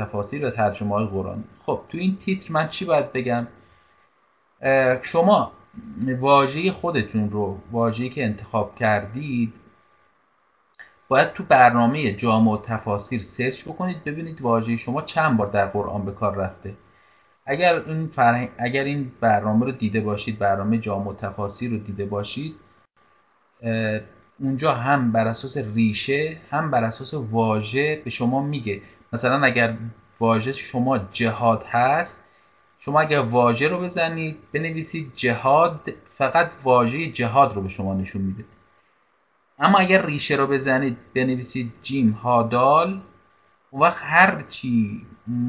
تفاسیر و ترجمه های قرآنی. خب تو این تیتر من چی باید بگم؟ شما واژه خودتون رو واژه‌ای که انتخاب کردید باید تو برنامه جامع و تفاسیر سرچ بکنید ببینید واژه شما چند بار در قرآن به کار رفته. اگر این. اگر این برنامه رو دیده باشید برنامه جامع و تفاسیر رو دیده باشید اونجا هم بر اساس ریشه هم بر اساس واژه به شما میگه. مثلا اگر واژه شما جهاد هست شما اگر واژه رو بزنید بنویسید جهاد فقط واژه جهاد رو به شما نشون میده. اما اگر ریشه رو بزنید بنویسید جیم هادال اون وقت هر چی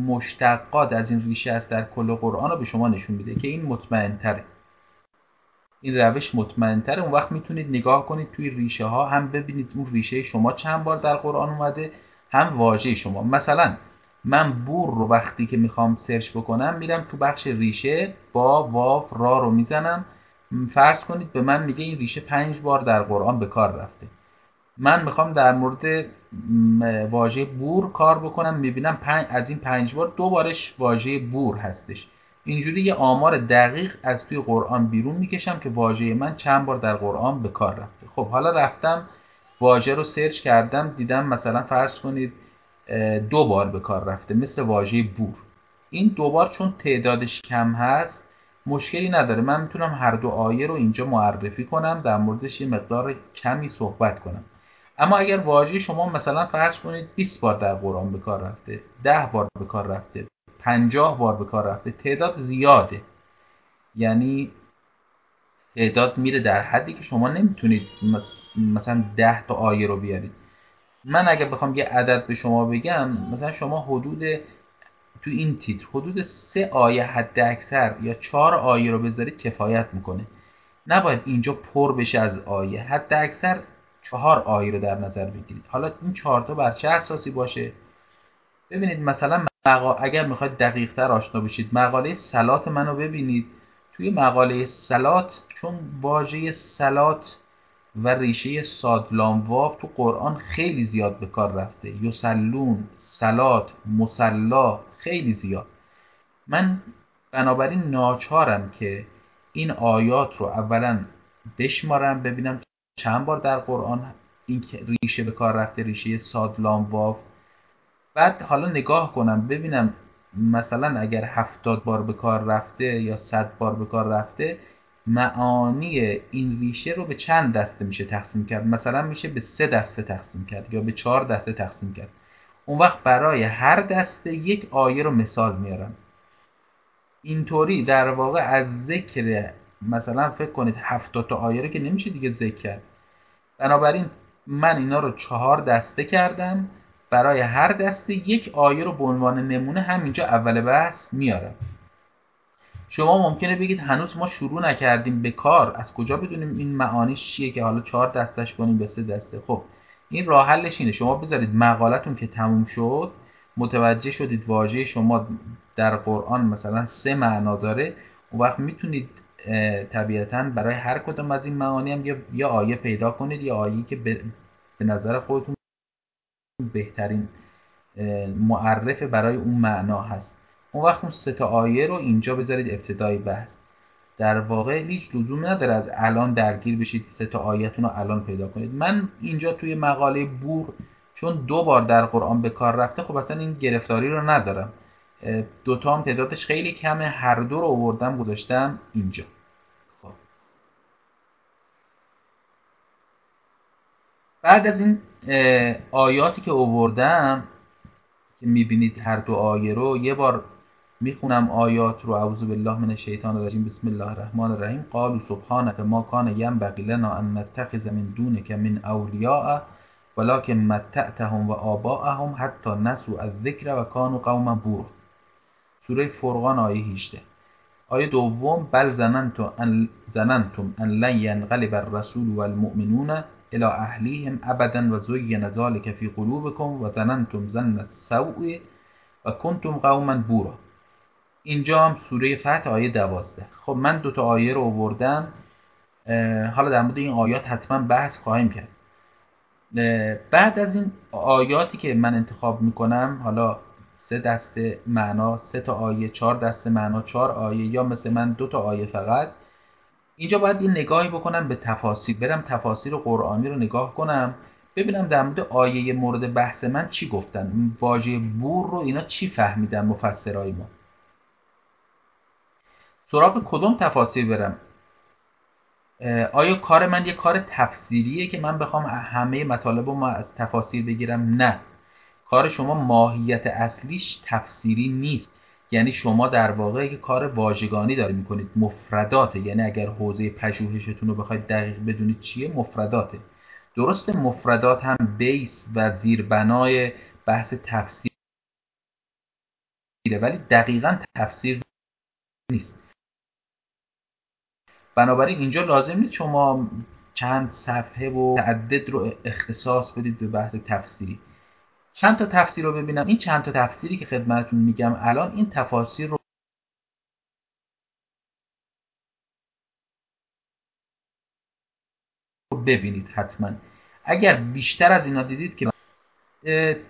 مشتقات از این ریشه است در کل قرآن رو به شما نشون میده که این مطمئن تره این روش مطمئن تره اون وقت می‌تونید نگاه کنید توی ریشه ها هم ببینید اون ریشه شما چند بار در قرآن اومده هم واژه شما. مثلا من بور رو وقتی که می‌خوام سرچ بکنم میرم تو بخش ریشه با واو را رو می‌زنم. فرض کنید به من میگه این ریشه پنج بار در قرآن به کار رفته. من می‌خوام در مورد واژه بور کار بکنم می‌بینم از این پنج بار دو بارش واژه بور هستش. اینجوری یه آمار دقیق از توی قرآن بیرون می‌کشم که واژه من چند بار در قرآن به کار رفته. خب حالا رفتم واژه رو سرچ کردم دیدم مثلا فرض کنید دو بار به کار رفته مثل واژه بور. این دو بار چون تعدادش کم هست مشکلی نداره. من می‌تونم هر دو آیه رو اینجا معرفی کنم در موردش یه مقدار کمی صحبت کنم. اما اگر واژه شما مثلا فرض کنید 20 بار در قرآن به کار رفته 10 بار به کار رفته 50 بار به کار رفته تعداد زیاده. یعنی تعداد میره در حدی که شما نمی‌تونید مثلا 10 تا آیه رو بیارید. من اگر بخوام یه عدد به شما بگم مثلا شما حدود تو این تیتر حدود سه آیه حد اکثر یا چهار آیه رو بذارید کفایت می‌کنه. نباید اینجا پر بشه از آیه. حد اکثر چهار آیه رو در نظر بگیرید. حالا این چهار تا بر چه اساسی باشه؟ ببینید مثلا مقا... اگر می‌خواید دقیق تر آشنا بشید مقاله سلات منو ببینید. توی مقاله سلات چون واژه سلات و ریشه سادلام واو تو قرآن خیلی زیاد به کار رفته. یسلون سلات مسلا خیلی زیاد. من بنابراین ناچارم که این آیات رو اولا بشمارم ببینم چند بار در قرآن این ریشه به کار رفته ریشه سادلام واو بعد حالا نگاه کنم ببینم مثلا اگر هفتاد بار به کار رفته یا صد بار به کار رفته معانی این ریشه رو به چند دسته میشه تقسیم کرد؟ مثلا میشه به سه دسته تقسیم کرد یا به چهار دسته تقسیم کرد. اون وقت برای هر دسته یک آیه رو مثال میارم. اینطوری در واقع از ذکر مثلا فکر کنید هفتاد تا آیه رو که نمیشه دیگه ذکر کرد. بنابراین من اینا رو چهار دسته کردم. برای هر دسته یک آیه رو به عنوان نمونه همینجا اول بحث میارم. شما ممکنه بگید هنوز ما شروع نکردیم به کار. از کجا بدونیم این معانیش چیه که حالا چهار دستش کنیم به سه دسته؟ خب این راه حلش اینه. شما بذارید مقالتون که تموم شد متوجه شدید واژه شما در قرآن مثلا سه معنا داره. اون وقت می‌تونید طبیعتا برای هر کدوم از این معانی هم یا آیه پیدا کنید یا آیه که به نظر خودتون بهترین معرف برای اون معنا هست. اون وقت اون سه تا آیه رو اینجا بذارید ابتدای بحث. در واقع هیچ لزومی نداره از الان درگیر بشید سه تا آیتون رو الان پیدا کنید. من اینجا توی مقاله بور چون دو بار در قرآن به کار رفته خب اصلا این گرفتاری رو ندارم. دوتا هم تعدادش خیلی کمه هر دو رو آوردم گذاشتم اینجا. خب. بعد از این آیاتی که آوردم که می‌بینید هر دو آیه رو یه بار می‌خونم آیات رو اعوذ بالله من الشیطان الرجیم بسم الله الرحمن الرحیم. قالوا سبحانك ما كان ينبغي لنا ان نتخذ من دونك من اولیاء ولكن متعتهم و آباءهم حتی نسوا الذکر و کانوا قوما بور سوره فرقان آیه 18 آیه دوم بل زننتم ان زننتم ان لن ينقلب الرسول والمؤمنون الى اهلیهم ابدا و زین ذلك في قلوبكم و زننتم زن السوء و کنتم قوما بورا. اینجا هم سوره فتح آیه دوازده. خب من دوتا آیه رو آوردم. حالا در مورد این آیات حتما بحث خواهیم کرد. بعد از این آیاتی که من انتخاب می‌کنم حالا سه دسته معنا سه تا آیه چهار دسته معنا چهار آیه یا مثل من دو تا آیه فقط. اینجا باید این نگاهی بکنم به تفاسیر برم تفاسیر قرآنی رو نگاه کنم ببینم در مورد آیه مورد بحث من چی گفتن. واژه بور رو اینا چی فهمیدن مفسرای ما؟ سراغ کدوم تفاسیر برم؟ آیا کار من یه کار تفسیریه که من بخوام همه مطالب رو از تفاسیر بگیرم؟ نه. کار شما ماهیت اصلیش تفسیری نیست. یعنی شما در واقع یک کار واژگانی داری می‌کنید. مفرداته. یعنی اگر حوزه پژوهشتون رو بخواید دقیق بدونید چیه مفرداته. درست مفردات هم بیس و زیربنای بحث تفسیره. ولی دقیقا تفسیر نیست. بنابراین اینجا لازم نیست شما چند صفحه و تعدد رو اختصاص بدید به بحث تفسیری. چند تا تفسیر رو ببینم. این چند تا تفسیری که خدمتتون میگم الان این تفاسیر رو ببینید حتما. اگر بیشتر از اینا دیدید که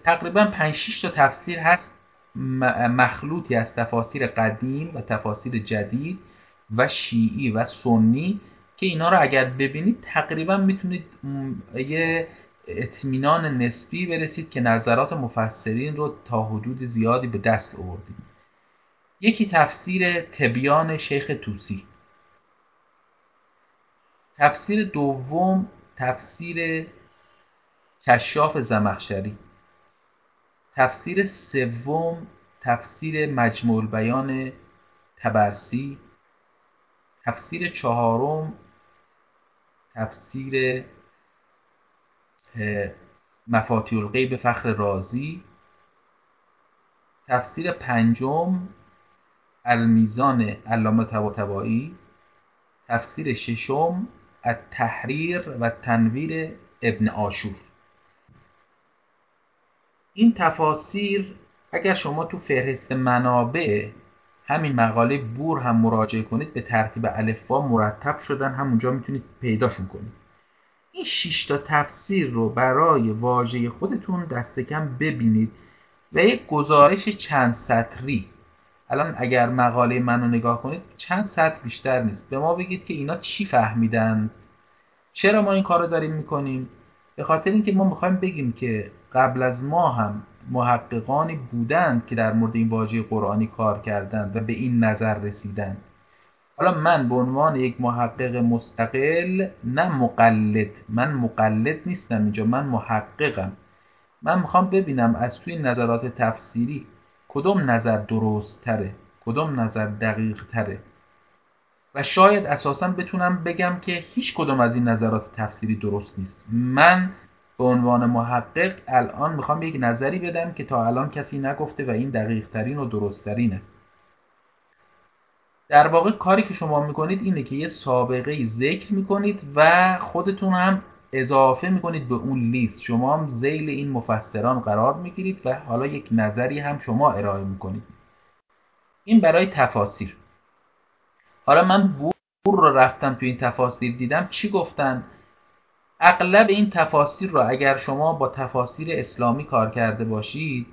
تقریبا 5 6 تا تفسیر هست مخلوطی از تفاسیر قدیم و تفاسیر جدید. و شیعی و سنی که اینا رو اگر ببینید تقریبا می‌تونید یه اطمینان نسبی برسید که نظرات مفسرین رو تا حدود زیادی به دست آوردید یکی تفسیر تبیان شیخ توسی تفسیر دوم تفسیر کشاف زمخشری. تفسیر سوم تفسیر مجموع بیان تبرسی. تفسیر چهارم تفسیر مفاتی الغیب فخر رازی تفسیر پنجم المیزان علامه طباطبایی تفسیر ششم التحریر و تنویر ابن آشور. این تفاسیر اگر شما تو فهرست منابع همین مقاله بور هم مراجعه کنید به ترتیب الفبا مرتب شدن همونجا می‌تونید پیداشون کنید. این 6 تا تفسیر رو برای واژه خودتون دست کم ببینید و یک گزارش چند سطری. الان اگر مقاله منو نگاه کنید چند سطر بیشتر نیست. به ما بگید که اینا چی فهمیدن؟ چرا ما این کار رو داریم می‌کنیم؟ به خاطر اینکه ما می‌خوایم بگیم که قبل از ما هم محققانی بودند که در مورد این واژه قرآنی کار کردند و به این نظر رسیدند. حالا من به عنوان یک محقق مستقل نه مقلد. من مقلد نیستم اینجا من محققم. من می‌خوام ببینم از توی نظرات تفسیری کدوم نظر درست تره کدوم نظر دقیق تره و شاید اساسا بتونم بگم که هیچ کدوم از این نظرات تفسیری درست نیست. من به عنوان محقق الان می‌خوام یک نظری بدم که تا الان کسی نگفته و این دقیق ترین و درست ترین است در واقع کاری که شما می‌کنید اینه که یه سابقه ذکر می‌کنید و خودتون هم اضافه می‌کنید به اون لیست. شما هم زیل این مفسران قرار می‌گیرید و حالا یک نظری هم شما ارائه می‌کنید. این برای تفاسیر حالا من بور رو رفتم تو این تفاسیر دیدم. چی گفتن؟ اغلب این تفاسیر رو اگر شما با تفاسیر اسلامی کار کرده باشید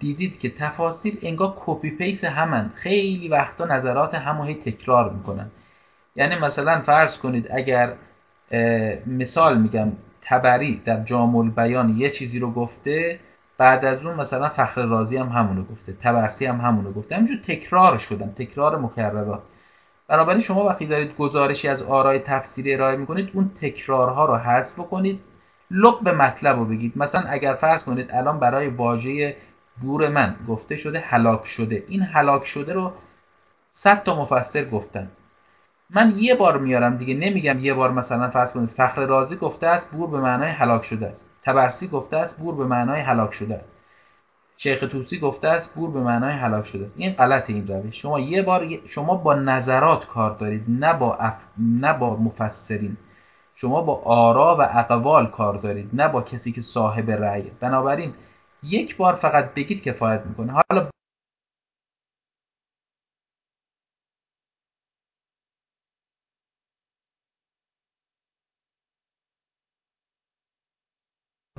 دیدید که تفاسیر انگار کپی پیس همن. خیلی وقتا نظرات همو هی تکرار می‌کنن. یعنی مثلا فرض کنید اگر مثال میگم تبری در جامل بیان یه چیزی رو گفته بعد از اون مثلا فخر رازی هم همونو گفته تبرسی هم همونو گفته. همینجور تکرار شدن تکرار مکررات. بنابراین شما وقتی دارید گزارشی از آرای تفسیری ارائه می‌کنید اون تکرارها رو حذف بکنید. لب به مطلب رو بگید. مثلا اگر فرض کنید الان برای واژه بور من گفته شده هلاک شده. این هلاک شده رو صد تا مفسر گفتن. من یه بار میارم دیگه نمیگم یه بار مثلا فرض کنید فخر رازی گفته است بور به معنای هلاک شده است. تبرسی گفته است بور به معنای هلاک شده است. شیخ توسی گفته است بور به معنای هلاک شده است. این غلط این روش. شما یه بار شما با نظرات کار دارید نه با اف... نه با مفسرین. شما با آرا و اقوال کار دارید نه با کسی که صاحب رأی بنابراین یک بار فقط بگید کفایت می‌کنه. حالا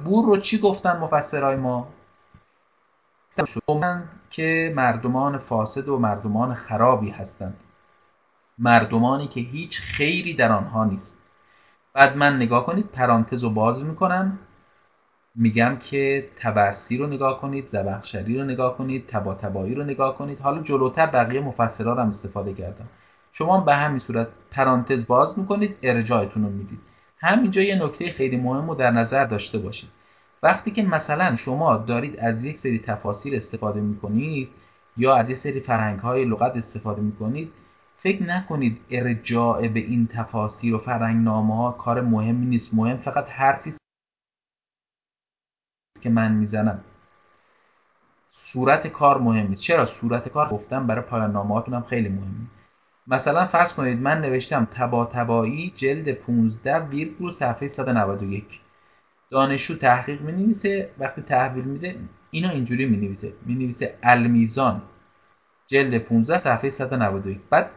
بور رو چی گفتن مفسرهای ما؟ شما که مردمان فاسد و مردمان خرابی هستند. مردمانی که هیچ خیری در آنها نیست. بعد من نگاه کنید پرانتز رو باز می‌کنم. میگم که تبرسی رو نگاه کنید زبخشری رو نگاه کنید تبا تبایی رو نگاه کنید. حالا جلوتر بقیه مفسرها رو هم استفاده کردم. شما به همین صورت پرانتز باز می‌کنید ارجاعتون رو می‌دید. همینجا یه نکته خیلی مهم رو در نظر داشته باشید. وقتی که مثلا شما دارید از یک سری تفاصیل استفاده می‌کنید یا از یک سری فرهنگ های لغت استفاده می‌کنید فکر نکنید ارجاع به این تفاصیل و فرهنگ نامه ها کار مهمی نیست. مهم فقط حرفی که من می‌زنم. صورت کار مهم نیست. چرا؟ صورت کار گفتم برای پایان نامه هم خیلی مهمه. مثلا فرض کنید من نوشتم تبا تبایی جلد 15 ویرگول صفحه 191 دانشجو تحقیق می نویسه وقتی تحویل میده اینو اینجوری می نویسه می نویسه المیزان جلد 15 صفحه 191 بعد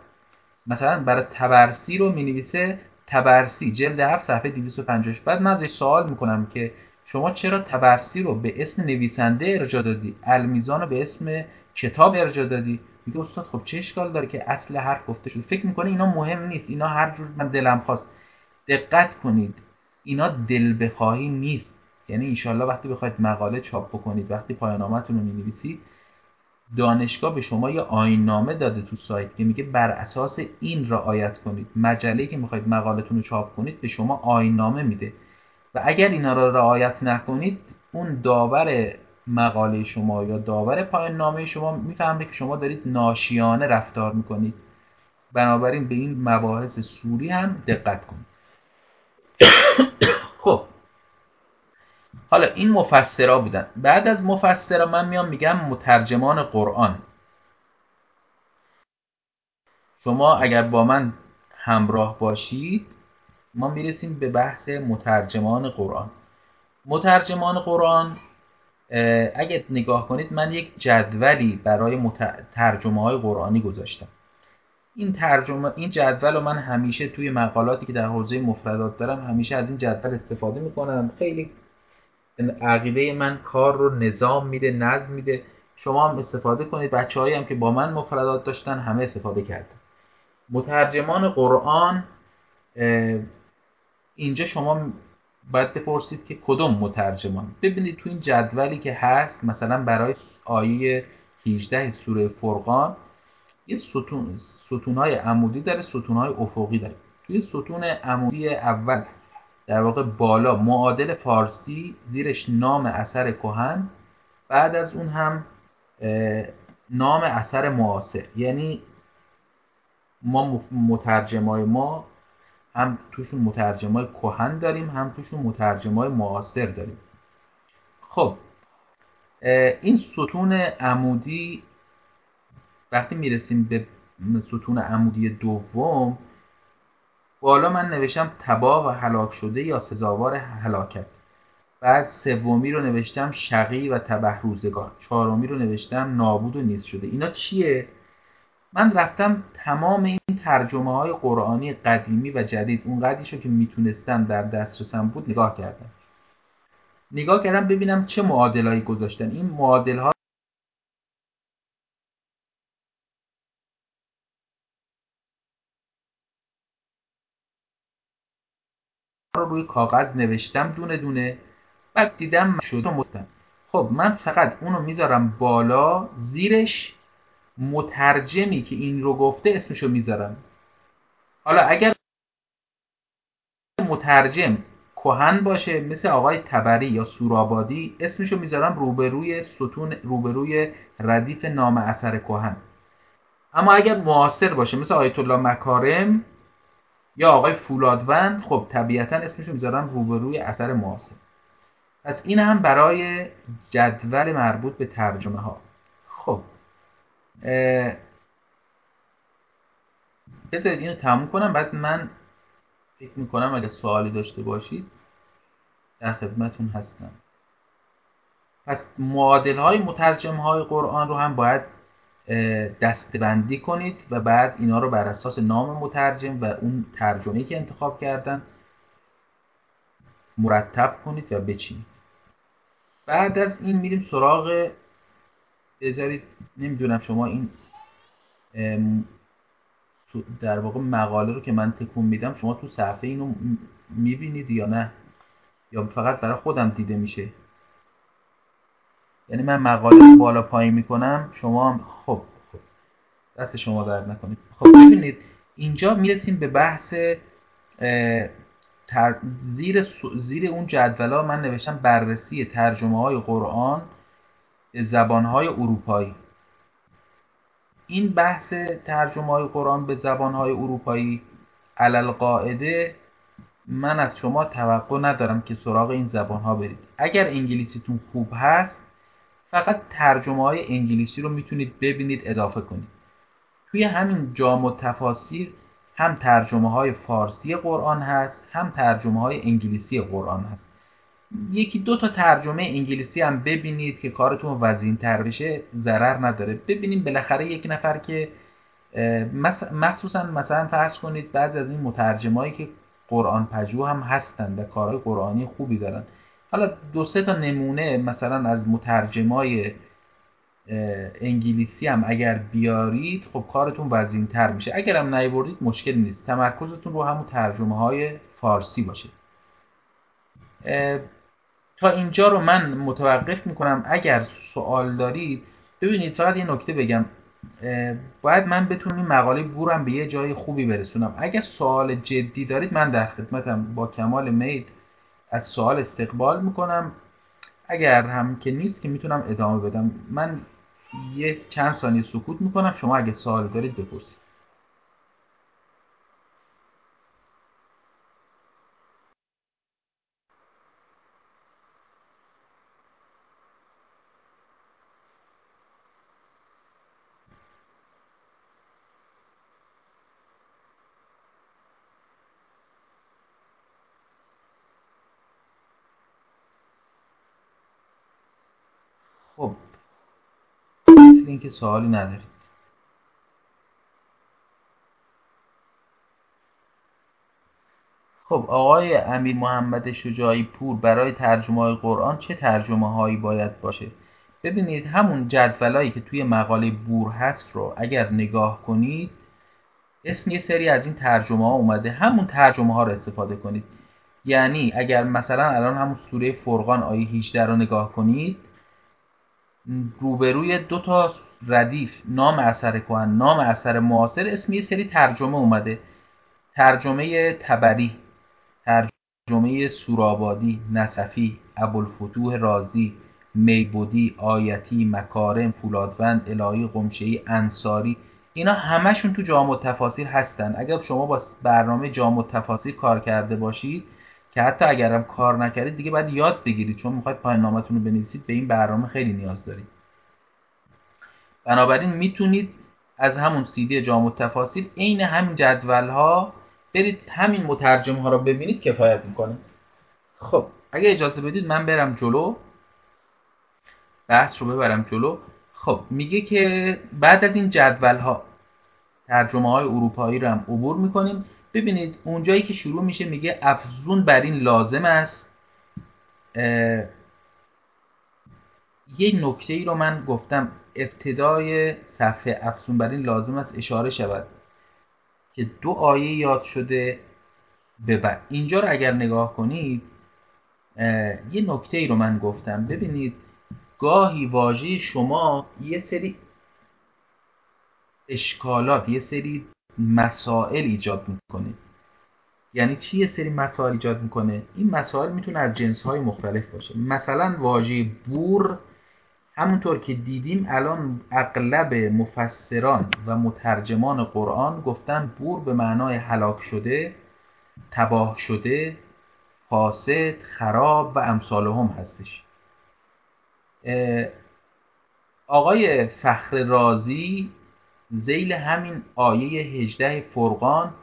مثلا برای تبرسی رو می نویسه تبرسی جلد 7 صفحه 250 بعد من ازش سوال می‌کنم که شما چرا تبرسی رو به اسم نویسنده ارجا دادی؟ المیزان رو به اسم کتاب ارجا دادی؟ میگه استاد خب چه اشکال داره که اصل حرف گفته شد فکر می‌کنه اینا مهم نیست اینا هر جور من دلم خواست. دقت کنید. اینا دل بخواهی نیست. یعنی انشالله وقتی بخواید مقاله چاپ بکنید وقتی پایانامتون رو می‌نویسید دانشگاه به شما یه آینامه داده تو سایت که میگه بر اساس این رعایت کنید. مجله که می‌خواید مقالتون رو چاپ کنید به شما آینامه میده. و اگر اینا رو رعایت نکنید اون داور مقاله شما یا داور پایان نامه شما می‌فهمه که شما دارید ناشیانه رفتار می‌کنید. بنابراین به این مباحث سوری هم دقت کنید. خب. حالا این مفسرا بودن. بعد از مفسرا من میام میگم مترجمان قرآن. شما اگر با من همراه باشید ما می‌رسیم به بحث مترجمان قرآن. مترجمان قرآن اگه نگاه کنید من یک جدولی برای ترجمه های قرآنی گذاشتم. این ترجمه این جدول رو من همیشه توی مقالاتی که در حوزه مفردات دارم همیشه از این جدول استفاده می‌کنم. خیلی عقیده من کار رو نظام میده نظم میده. شما هم استفاده کنید. بچه هم که با من مفردات داشتن همه استفاده کردن. مترجمان قرآن اینجا شما باید بپرسید که کدوم مترجمان. ببینید تو این جدولی که هست مثلا برای آیه 18 سوره فرقان یه ستون ستونهای عمودی داره ستونهای افقی داره. توی ستون عمودی اول در واقع بالا معادل فارسی زیرش نام اثر کهن بعد از اون هم نام اثر معاصر. یعنی ما مترجمای ما هم توشون مترجمای کهن داریم هم توشون مترجمای معاصر داریم. خب این ستون عمودی وقتی می‌رسیم به ستون عمودی دوم بالا من نوشتم تبا و هلاک شده یا سزاوار هلاکت. بعد سومی رو نوشتم شقی و تبه روزگار. چهارمی رو نوشتم نابود و نیز شده. اینا چیه؟ من رفتم تمام این ترجمه های قرآنی قدیمی و جدید. اون قدیشو که می‌تونستم در دسترسم بود نگاه کردم. نگاه کردم ببینم چه معادلایی گذاشتن. این معادل ها روی کاغذ نوشتم دونه دونه. بعد دیدم شده خب من فقط اونو می‌ذارم بالا زیرش مترجمی که این رو گفته اسمشو می‌ذارم. حالا اگر مترجم کهن باشه مثل آقای تبری یا سورابادی اسمشو می‌ذارم روبروی ستون روبروی ردیف نام اثر کهن. اما اگر معاصر باشه مثل آیت الله مکارم یا آقای فولادوند خب طبیعتا اسمشو می‌ذارم روبروی اثر معاصر پس این هم برای جدول مربوط به ترجمه ها خب بذارید اینو تموم کنم بعد من فکر می‌کنم اگه سوالی داشته باشید در خدمتون هستم. پس معادل های مترجم های قرآن رو هم باید دستبندی کنید و بعد اینا رو بر اساس نام مترجم و اون ترجمه که انتخاب کردن مرتب کنید و بچینید. بعد از این میریم سراغ بذارید نمی‌دونم شما این در واقع مقاله رو که من تکون میدم شما تو صفحه اینو می‌بینید یا نه؟ یا فقط برای خودم دیده میشه؟ یعنی من مقاله رو بالا پایین می‌کنم شما خب خب. دست شما درد نکنید خب ببینید اینجا می‌رسیم به بحث تر... زیر, زیر اون جدولا من نوشتم بررسی ترجمه های قرآن به زبان های اروپایی. این بحث ترجمه های قرآن به زبان های اروپایی علل قاعده من از شما توقع ندارم که سراغ این زبان ها برید. اگر انگلیسیتون خوب هست فقط ترجمه های انگلیسی رو می‌تونید ببینید اضافه کنید. توی همین جام و تفاسیر هم ترجمه های فارسی قرآن هست هم ترجمه های انگلیسی قرآن هست. یکی دو تا ترجمه انگلیسی هم ببینید که کارتون وزین تر بشه ضرر نداره. ببینیم بالاخره یک نفر که مخصوصا مثلا فرض کنید بعضی از این مترجمایی که قرآن پژوه هم هستن و کارهای قرآنی خوبی دارن. حالا دو سه تا نمونه مثلا از مترجمای انگلیسی هم اگر بیارید خب کارتون وزین تر میشه. اگر هم نیوردید مشکل نیست. تمرکزتون رو همون ترجمه های فارسی باشه. تا اینجا رو من متوقف می‌کنم. اگر سوال دارید ببینید فقط یه نکته بگم. باید من بتونم این مقاله بورم به یه جای خوبی برسونم. اگر سوال جدی دارید من در خدمتم با کمال میل از سوال استقبال می‌کنم. اگر هم که نیست که می‌تونم ادامه بدم. من یه چند ثانیه سکوت می‌کنم. شما اگه سوال دارید بپرسید. اینکه سوالی ندارید. خب آقای امیر محمد شجاعی پور برای ترجمه های قرآن چه ترجمه هایی باید باشه؟ ببینید همون جدولایی که توی مقاله بور هست رو اگر نگاه کنید اسم یه سری از این ترجمه ها اومده. همون ترجمه ها رو استفاده کنید. یعنی اگر مثلا الان همون سوره فرقان آیه 18 رو نگاه کنید روبروی دو تا ردیف نام اثر کهن نام اثر معاصر اسم یه سری ترجمه اومده. ترجمه تبری ترجمه سورابادی نصفی ابوالفتوح رازی میبودی آیتی مکارم فولادوند الهی قمشهی انصاری اینا همشون تو جامع تفاسیر هستن. اگر شما با برنامه جامع تفاسیر کار کرده باشید که حتی اگرم کار نکردید دیگه باید یاد بگیرید. چون می‌خواید پایان نامتون رو بنویسید به این برنامه خیلی نیاز دارید. بنابراین می‌تونید از همون سیدی جامع تفاصیل عین همین جدول ها برید همین مترجم ها رو ببینید کفایت می‌کنه خب اگه اجازه بدید من برم جلو. بحث رو ببرم جلو. خب میگه که بعد از این جدول ها ترجمه های اروپایی رو هم عبور می‌کنیم. ببینید اونجایی که شروع میشه میگه افزون بر این لازم است. یه نکته ای رو من گفتم. ابتدای صفحه افزون بر این لازم است اشاره شود که دو آیه یاد شده به بعد. اینجا رو اگر نگاه کنید یه نکته ای رو من گفتم. ببینید گاهی واژه شما یه سری اشکالات یه سری مسائل ایجاد می‌کنه. یعنی چی یه سری مسائل ایجاد می‌کنه؟ این مسائل می‌تونه از جنس های مختلف باشه. مثلا واژه بور همونطور که دیدیم الان اغلب مفسران و مترجمان قرآن گفتن بور به معنای هلاک شده تباه شده فاسد خراب و امثال هم هستش آقای فخر رازی زیل همین آیه 18 فرقان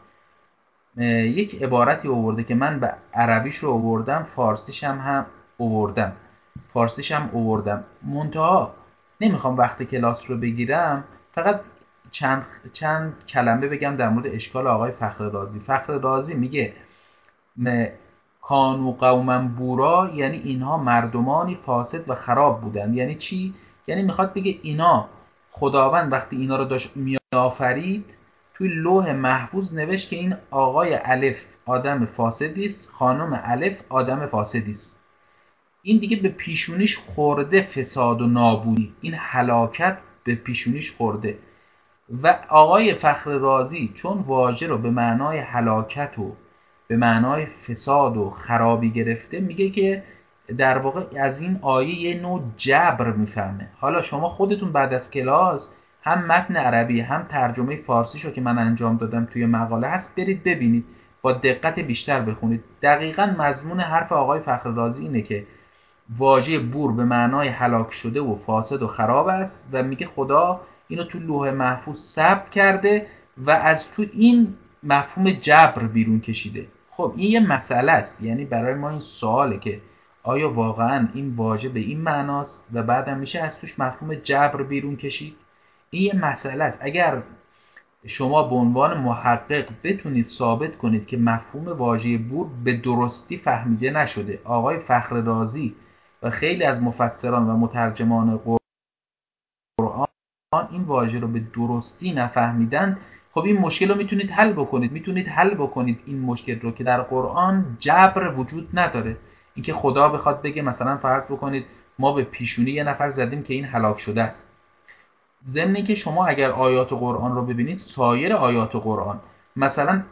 یک عبارتی آورده که من به عربیش رو آوردم فارسیش هم هم آوردم. فارسیش هم اووردم. منتها نمی‌خوام وقت کلاس رو بگیرم فقط چند, چند کلمه بگم در مورد اشکال آقای فخر رازی فخر رازی میگه کانو قومن بورا یعنی اینها مردمانی فاسد و خراب بودن. یعنی چی؟ یعنی می‌خواد بگه اینا خداوند وقتی اینا رو داشت میآفرید توی لوح محفوظ نوشت که این آقای الف آدم فاسدی است خانم الف آدم فاسدی است این دیگه به پیشونیش خورده فساد و نابودی. این هلاکت به پیشونیش خورده. و آقای فخر رازی چون واژه رو به معنای هلاکت و به معنای فساد و خرابی گرفته میگه که در واقع از این آیه یه نوع جبر می‌فهمه. حالا شما خودتون بعد از کلاس هم متن عربی هم ترجمه فارسی شو که من انجام دادم توی مقاله هست برید ببینید. با دقت بیشتر بخونید. دقیقا مضمون حرف آقای فخر رازی اینه که واژه بور به معنای هلاک شده و فاسد و خراب است و میگه خدا اینو تو لوح محفوظ ثبت کرده و از تو این مفهوم جبر بیرون کشیده. خب این یه مسئله است. یعنی برای ما این سواله که آیا واقعا این واژه به این معناست و بعدم میشه از توش مفهوم جبر بیرون کشید؟ این یه مسئله است. اگر شما به عنوان محقق بتونید ثابت کنید که مفهوم واژه بور به درستی فهمیده نشده آقای فخر رازی و خیلی از مفسران و مترجمان قرآن این واژه رو به درستی نفهمیدن. خب این مشکل رو می‌تونید حل بکنید. می‌تونید حل بکنید این مشکل رو که در قرآن جبر وجود نداره. اینکه خدا بخواد بگه مثلا فرض بکنید ما به پیشونی یه نفر زدیم که این هلاک شده است. ضمن که شما اگر آیات قرآن رو ببینید سایر آیات قرآن مثلا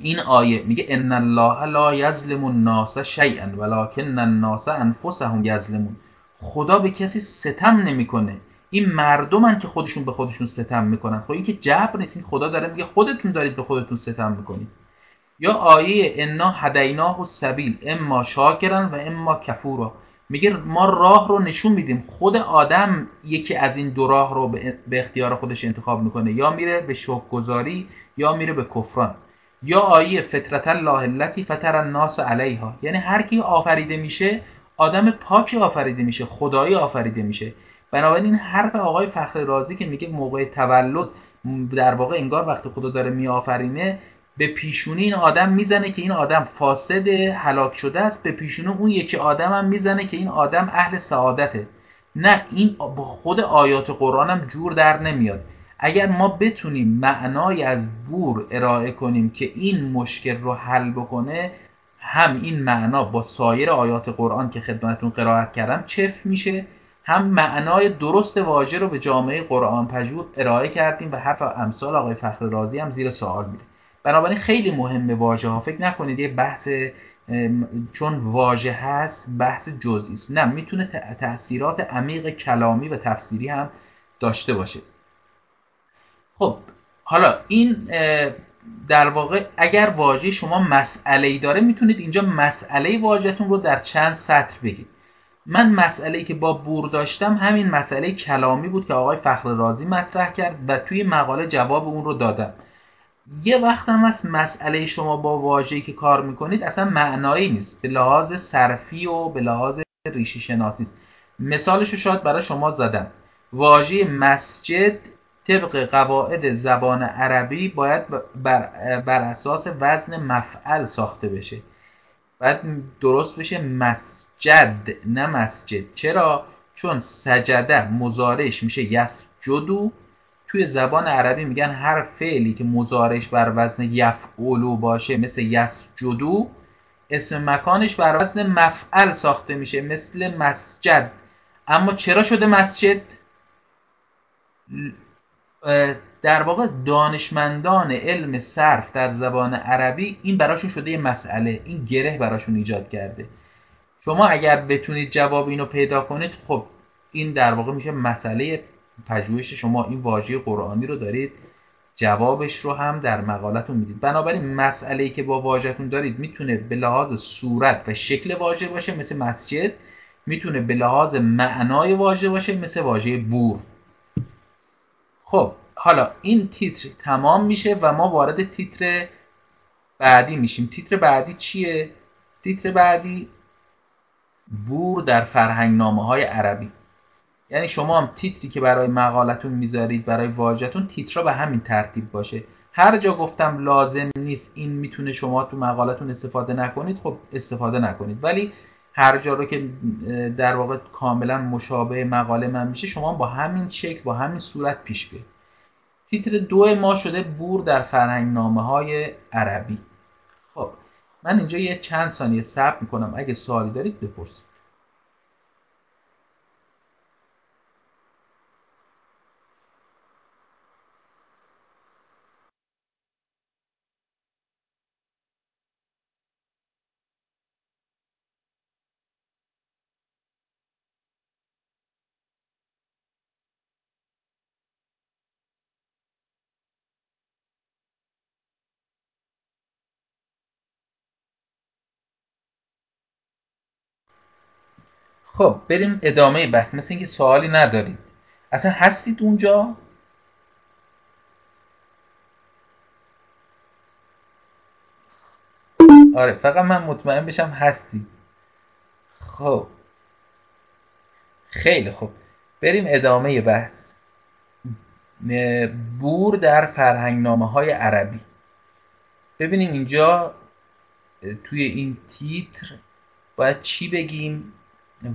این آیه میگه ان الله لا یظلم الناس شیئا ولکن الناس انفسهم یظلمون. خدا به کسی ستم نمی‌کنه. این مردمن که خودشون به خودشون ستم می‌کنن. خب این که جبر نیست. این خدا داره میگه خودتون دارید به خودتون ستم می‌کنید. یا آیه انا هدیناه السبیل اما شاکرن و اما کفورا. میگه ما راه رو نشون میدیم. خود آدم یکی از این دو راه رو به اختیار خودش انتخاب می‌کنه. یا میره به گذاری یا میره به کفران. یا آیه فطرت الله التي فطر الناس علیها. یعنی هر کی آفریده میشه آدم پاکی آفریده میشه خدایی آفریده میشه. بنابراین این حرف آقای فخر رازی که میگه موقع تولد در واقع انگار وقتی خدا داره میآفرینه به پیشونی این آدم می‌زنه که این آدم فاسد هلاک شده است. به پیشونی اون یکی آدم هم می‌زنه که این آدم اهل سعادته. نه این با خود آیات قرآن هم جور در نمیاد. اگر ما بتونیم معنای از بور ارائه کنیم که این مشکل رو حل بکنه هم این معنا با سایر آیات قرآن که خدمتون قرائت کردم چف میشه هم معنای درست واژه رو به جامعه قرآن پژوه ارائه کردیم و حرف امثال آقای فخر رازی هم زیر سوال میره بنابراین خیلی مهمه واژه ها. فکر نکنید یه بحث چون واژه هست بحث جزئی است. نه می‌تونه تاثیرات عمیق کلامی و تفسیری هم داشته باشه. خب حالا این در واقع اگر واژه شما مسئله ای داره می‌تونید اینجا مسئله واژهتون رو در چند سطر بگید. من مسئله که با بور داشتم همین مسئله کلامی بود که آقای فخر رازی مطرح کرد و توی مقاله جواب اون رو دادم. یه وقت هم از مسئله شما با واژه‌ای که کار می‌کنید اصلا معنایی نیست. به لحاظ صرفی و به لحاظ ریشی شناسی است. مثالش رو شاید برای شما زدم. واژه مسجد طبق قواعد زبان عربی باید بر, بر اساس وزن مفعل ساخته بشه. باید درست بشه مسجد نه مسجد. چرا؟ چون سجده مزارش میشه یسجدو توی زبان عربی میگن هر فعلی که مزارش بر وزن یفعلو باشه مثل یسجدو اسم مکانش بر وزن مفعل ساخته میشه مثل مسجد. اما چرا شده مسجد؟ در واقع دانشمندان علم صرف در زبان عربی این براشون شده یه مسئله. این گره براشون ایجاد کرده. شما اگر بتونید جواب اینو پیدا کنید خب این در واقع میشه مسئله پژوهش شما. این واژه قرآنی رو دارید جوابش رو هم در مقالتون می‌دید. بنابراین مسئله ای که با واژهتون دارید می‌تونه به لحاظ صورت و شکل واژه باشه مثل مسجد. می‌تونه به لحاظ معنای واژه باشه مثل واژه بور. خب حالا این تیتر تمام میشه و ما وارد تیتر بعدی میشیم. تیتر بعدی چیه؟ تیتر بعدی بور در فرهنگ نامه های عربی. یعنی شما هم تیتری که برای مقالتون می‌ذارید برای واژهتون تیترا به همین ترتیب باشه. هر جا گفتم لازم نیست این می‌تونه شما تو مقالتون استفاده نکنید خب استفاده نکنید. ولی هر جا رو که در واقع کاملا مشابه مقاله من میشه شما با همین شکل با همین صورت پیش برید تیتر دو ما شده بور در فرهنگ نامه های عربی. خب من اینجا یه چند ثانیه صبر می‌کنم. اگه سوالی دارید بپرسید. خب بریم ادامه بحث. مثل اینکه سوالی ندارید اصلا هستید اونجا؟ آره فقط من مطمئن بشم هستید. خب. خیلی خوب. بریم ادامه بحث. بور در فرهنگ نامه های عربی. ببینیم اینجا توی این تیتر باید چی بگیم؟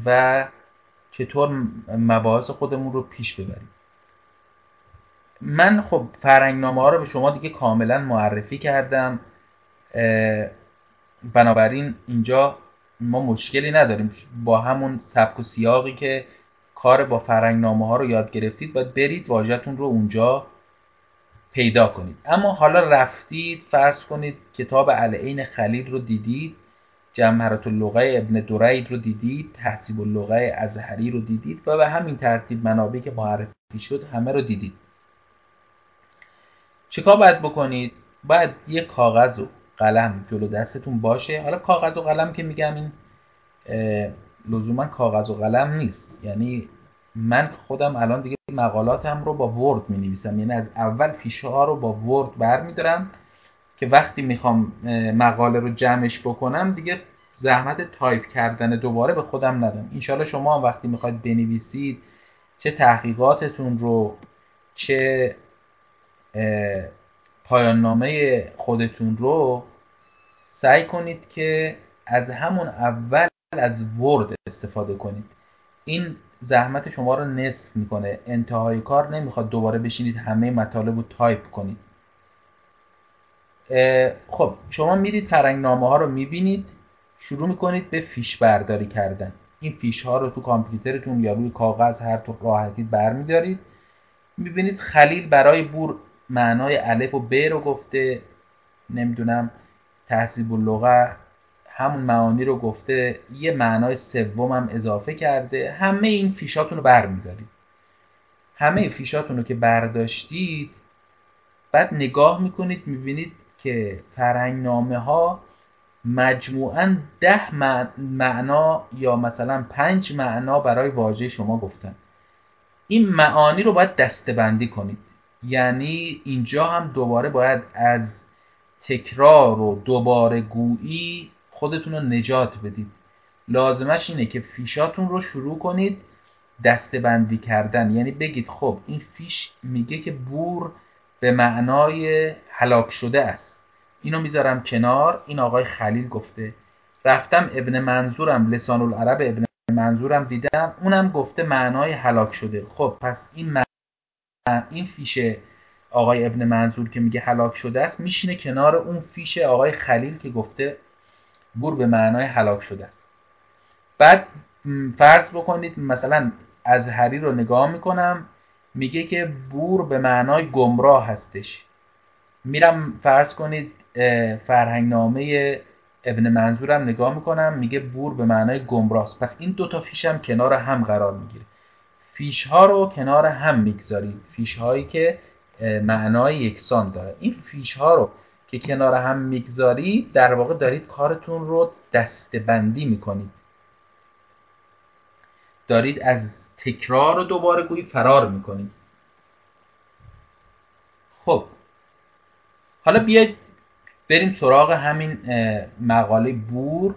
و چطور مباحث خودمون رو پیش ببریم. من خب فرنگنامه ها رو به شما دیگه کاملا معرفی کردم بنابراین اینجا ما مشکلی نداریم. با همون سبک و سیاقی که کار با فرنگنامه ها رو یاد گرفتید باید برید واژهتون رو اونجا پیدا کنید. اما حالا رفتید فرض کنید کتاب علعین خلیل رو دیدید جمهرات اللغه ابن درید رو دیدید تحصیب اللغه ازهری رو دیدید و به همین ترتیب منابعی که معرفی شد همه رو دیدید. چیکار باید بکنید؟ باید یه کاغذ و قلم جلو دستتون باشه. حالا کاغذ و قلم که میگم این لزوما کاغذ و قلم نیست. یعنی من خودم الان دیگه مقالاتم رو با ورد می نویسم یعنی از اول فیشه ها رو با ورد برمیدارم. که وقتی می‌خوام مقاله رو جمعش بکنم دیگه زحمت تایپ کردن دوباره به خودم ندم انشالله شما هم وقتی می‌خواید بنویسید چه تحقیقاتتون رو چه پایان نامه خودتون رو سعی کنید که از همون اول از ورد استفاده کنید. این زحمت شما رو نصف می‌کنه. انتهای کار نمی‌خواد دوباره بشینید همه مطالب رو تایپ کنید. خب شما میرید فرنگنامه ها رو می‌بینید شروع می‌کنید به فیش برداری کردن. این فیش ها رو تو کامپیوترتون یا روی کاغذ هر تو راحتی برمیدارید. می‌بینید خلیل برای بور معنای الف و ب رو گفته نمی‌دونم تهذیب اللغه همون معانی رو گفته یه معنای سوم هم اضافه کرده. همه این فیشاتون رو برمیدارید. همه فیشاتون رو که برداشتید بعد نگاه می‌کنید می‌بینید که فرهنگنامه ها مجموعا ده معنا یا مثلا پنج معنا برای واژه شما گفتن. این معانی رو باید دستبندی کنید. یعنی اینجا هم دوباره باید از تکرار و دوباره گویی خودتون رو نجات بدید. لازمش اینه که فیشاتون رو شروع کنید دستبندی کردن. یعنی بگید خب این فیش میگه که بور به معنای هلاک شده است. اینو می‌ذارم کنار. این آقای خلیل گفته. رفتم ابن منظورم لسان العرب ابن منظورم دیدم. اونم گفته معنای هلاک شده. خب پس این این فیش آقای ابن منظور که میگه هلاک شده است میشینه کنار اون فیش آقای خلیل که گفته بور به معنای هلاک شده است. بعد فرض بکنید مثلا از هری رو نگاه می‌کنم میگه که بور به معنای گمراه هستش. میرم فرض کنید فرهنگنامه ابن منظورم نگاه می‌کنم میگه بور به معنای گمراست پس این دوتا فیش هم کنار هم قرار می‌گیره. فیش ها رو کنار هم می‌گذارید. فیش هایی که معنای یکسان داره. این فیش ها رو که کنار هم می‌گذارید در واقع دارید کارتون رو دستبندی می‌کنید. دارید از تکرار و دوباره گویی فرار می‌کنید. خب. حالا بیاید بریم سراغ همین مقاله بور.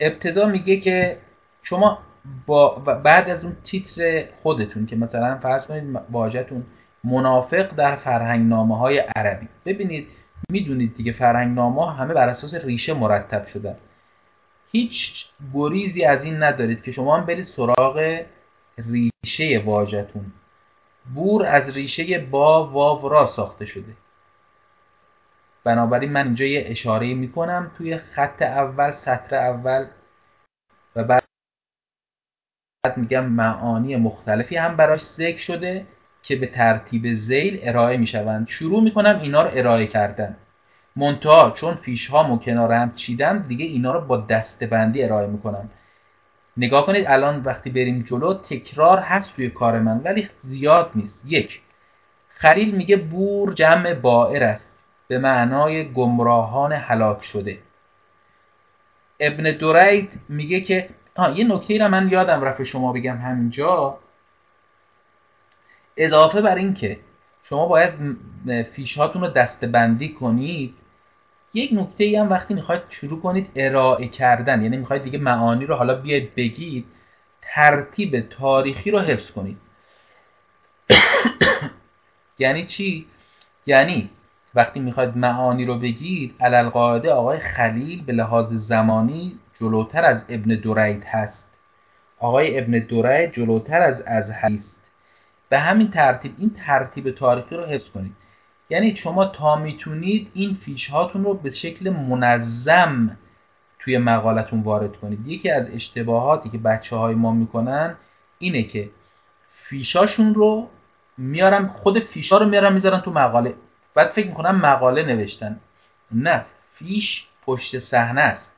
ابتدا میگه که شما با بعد از اون تیتر خودتون که مثلا فرض کنید واژهتون منافق در فرهنگ نامه های عربی. ببینید می‌دونید دیگه فرهنگ نامه همه بر اساس ریشه مرتب شدن. هیچ گریزی از این ندارید که شما هم برید سراغ ریشه واژتون بور از ریشه با واو را ساخته شده. بنابراین من اینجا یه اشاره می‌کنم توی خط اول سطر اول و بعد میگم معانی مختلفی هم براش ذکر شده که به ترتیب زیل ارائه می‌شوند. شروع می‌کنم اینا رو ارائه کردن. منتها چون فیش ها کنار هم چیدم دیگه اینا رو با دستبندی ارائه می‌کنم. نگاه کنید الان وقتی بریم جلو تکرار هست توی کار من ولی زیاد نیست. یک خلیل میگه بور جمع بائر است. به معنای گمراهان هلاک شده. ابن دورید میگه که آه یه نکته را من یادم رفت شما بگم همینجا. اضافه بر این که شما باید فیش هاتون رو دستبندی کنید. یک نکته ای هم وقتی می‌خواید شروع کنید ارائه کردن یعنی می‌خواید دیگه معانی رو حالا بیاید بگید ترتیب تاریخی رو حفظ کنید. یعنی چی؟ یعنی وقتی می‌خواید معانی رو بگید علالقاعده آقای خلیل به لحاظ زمانی جلوتر از ابن دورید هست. آقای ابن دورید جلوتر از ازهری است. به همین ترتیب این ترتیب تاریخی رو حفظ کنید. یعنی شما تا می‌تونید این فیش هاتون رو به شکل منظم توی مقالتون وارد کنید. یکی از اشتباهاتی که بچه های ما می‌کنن اینه که فیشاشون رو میارم خود فیشا رو میارم می‌ذارن تو مقاله. بعد فکر می‌کنم مقاله نوشتن. نه فیش پشت صحنه است.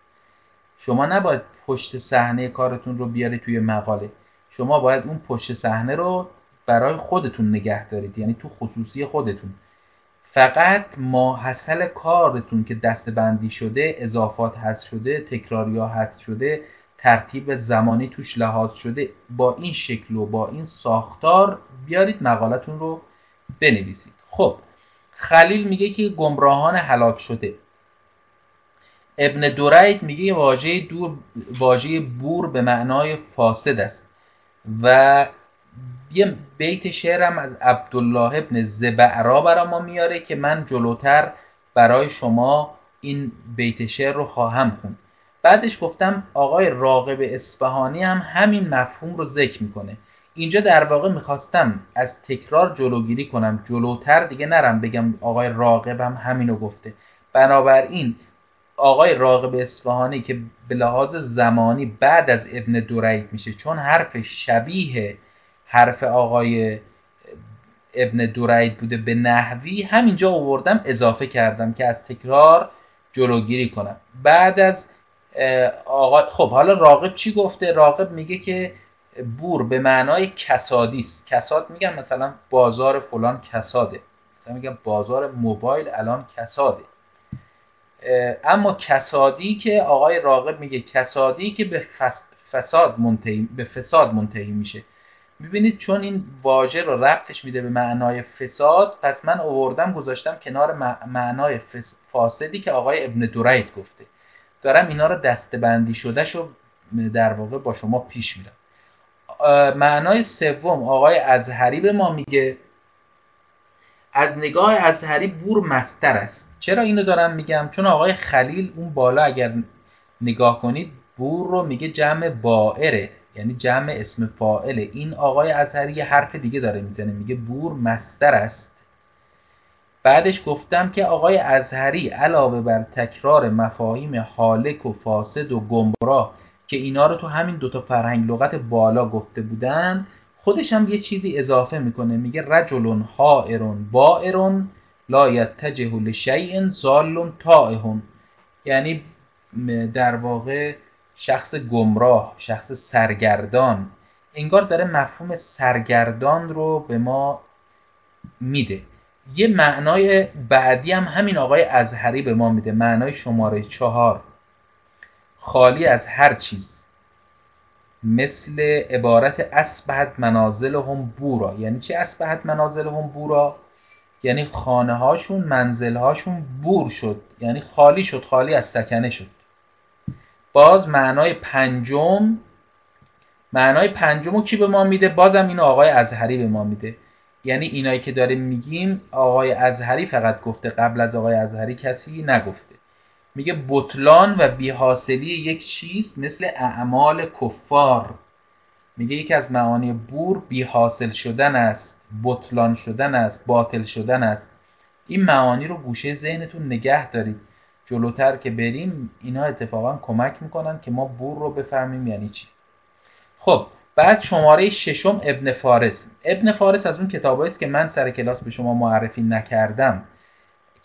شما نباید پشت صحنه کارتون رو بیاری توی مقاله. شما باید اون پشت صحنه رو برای خودتون نگه دارید یعنی تو خصوصی خودتون. فقط ماحصل کارتون که دستبندی شده اضافات هست شده تکراری ها هست شده ترتیب زمانی توش لحاظ شده با این شکل و با این ساختار بیارید مقالتون رو بنویسید. خب خلیل میگه که گمراهان هلاک شده. ابن دورید میگه واژه دور واژه بور به معنای فاسد است. و یه بیت شعرم از عبدالله ابن زبعرا برا ما میاره که من جلوتر برای شما این بیت شعر رو خواهم خوند. بعدش گفتم آقای راقب اصفهانی هم همین مفهوم رو ذکر می‌کنه. اینجا در واقع می‌خواستم از تکرار جلوگیری کنم جلوتر دیگه نرم بگم آقای راقبم همینو گفته. بنابراین آقای راقب اصفهانی که به لحاظ زمانی بعد از ابن دورید میشه چون حرف شبیه حرف آقای ابن دورید بوده به نحوی همینجا آوردم اضافه کردم که از تکرار جلوگیری کنم. بعد از آقا خب حالا راقب چی گفته؟ راقب میگه که بور به معنای کسادی است. کساد میگم مثلا بازار فلان کساده. مثلا میگم بازار موبایل الان کساده. اما کسادی که آقای راقب میگه کسادی که به فساد منتهی به فساد منتهی میشه. می‌بینید چون این واژه رو ربطش میده به معنای فساد پس من اووردم گذاشتم کنار معنای فاسدی که آقای ابن دورید گفته. دارم اینا رو دستبندی شده شو در واقع با شما پیش میرم. معنای سوم آقای ازهری به ما میگه از نگاه ازهری بور مستر است. چرا اینو دارم میگم؟ چون آقای خلیل اون بالا اگر نگاه کنید بور رو میگه جمع بائره یعنی جمع اسم فائله این آقای ازهری یه حرف دیگه داره می‌زنه میگه بور مستر است. بعدش گفتم که آقای ازهری علاوه بر تکرار مفاهیم حالک و فاسد و گمراه که اینا رو تو همین دوتا فرهنگ لغت بالا گفته بودن خودش هم یه چیزی اضافه می‌کنه میگه رجل حائرون بائرون لا یتجه لشیء ظال تائهون یعنی در واقع شخص گمراه شخص سرگردان. انگار داره مفهوم سرگردان رو به ما میده. یه معنای بعدی هم همین آقای ازهری به ما میده معنای شماره چهار. خالی از هر چیز. مثل عبارت اسبحت منازل هم بورا. یعنی چی اسبحت منازل هم بورا؟ یعنی خانه هاشون منزل هاشون بور شد. یعنی خالی شد خالی از سکنه شد. باز معنای پنجم معنای پنجم رو کی به ما میده؟ بازم اینو آقای ازهری به ما میده. یعنی اینایی که داریم میگیم آقای ازهری فقط گفته. قبل از آقای ازهری کسی نگفته. میگه بطلان و بیحاصلی یک چیز مثل اعمال کفار. میگه یکی از معانی بور بیحاصل شدن است بطلان شدن است باطل شدن است. این معانی رو گوشه ذهنتون نگه دارید. جلوتر که بریم اینا اتفاقا کمک می‌کنن که ما بور رو بفهمیم یعنی چی. خب بعد شماره ششم ابن فارس. ابن فارس از اون کتابایی است که من سر کلاس به شما معرفی نکردم.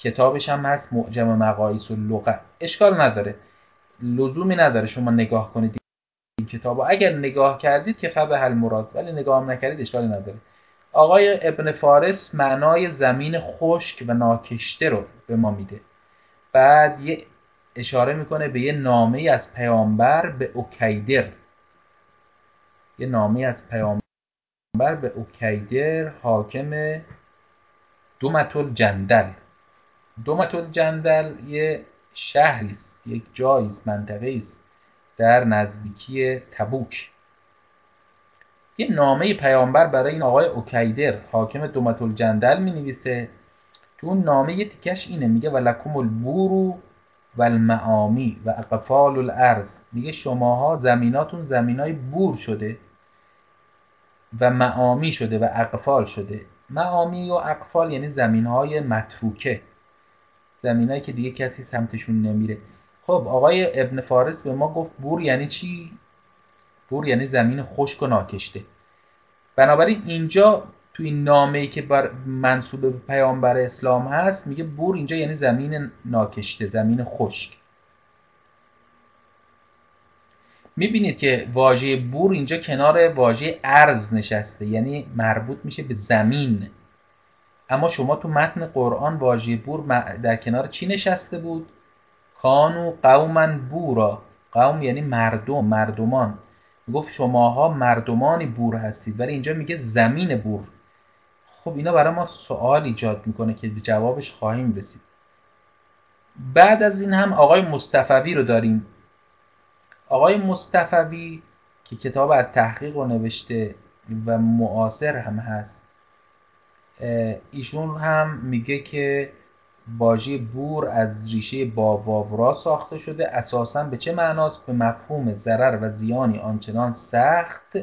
کتابش هم هست معجم مقایس و لغت اشکال نداره. لزومی نداره شما نگاه کنید این کتاب و اگر نگاه کردید که فبه حل مراد ولی نگاه هم نکردید اشکالی نداره. آقای ابن فارس معنای زمین خشک و ناکشته رو به ما میده. بعد یه اشاره می‌کنه به یه نامه از پیامبر به اوکیدر. یه نامه از پیامبر به اوکیدر حاکم دومت الجندل. دومت الجندل یه شهری است یک جایی منطقه است در نزدیکی تبوک. یه نامه پیامبر برای این آقای اوکیدر حاکم دومت الجندل می نویسه تو اون نامه یه تیکش اینه میگه ولکم البورو و المعامی و اقفال الارض. میگه شماها زمیناتون زمینای بور شده و معامی شده و اقفال شده. معامی و اقفال یعنی زمین های متروکه. زمینایی که دیگه کسی سمتشون نمیره. خب آقای ابن فارس به ما گفت بور یعنی چی؟ بور یعنی زمین خشک و ناکشته. بنابراین اینجا توی این نامه ای که بر منصوب به پیامبر اسلام هست میگه بور اینجا یعنی زمین ناکشته زمین خشک. می‌بینید که واژه بور اینجا کنار واژه ارز نشسته یعنی مربوط میشه به زمین. اما شما تو متن قرآن واژه بور در کنار چی نشسته بود؟ کانو قوما بورا. قوم یعنی مردم مردمان. گفت شماها مردمانی بور هستید ولی اینجا میگه زمین بور. خب اینا برای ما سوال ایجاد می‌کنه که به جوابش خواهیم رسید. بعد از این هم آقای مصطفوی رو داریم. آقای مصطفوی که کتاب از تحقیق رو نوشته و معاصر هم هست ایشون هم میگه که واژه بور از ریشه باواورا ساخته شده. اساسا به چه معناست؟ به مفهوم ضرر و زیانی آنچنان سخت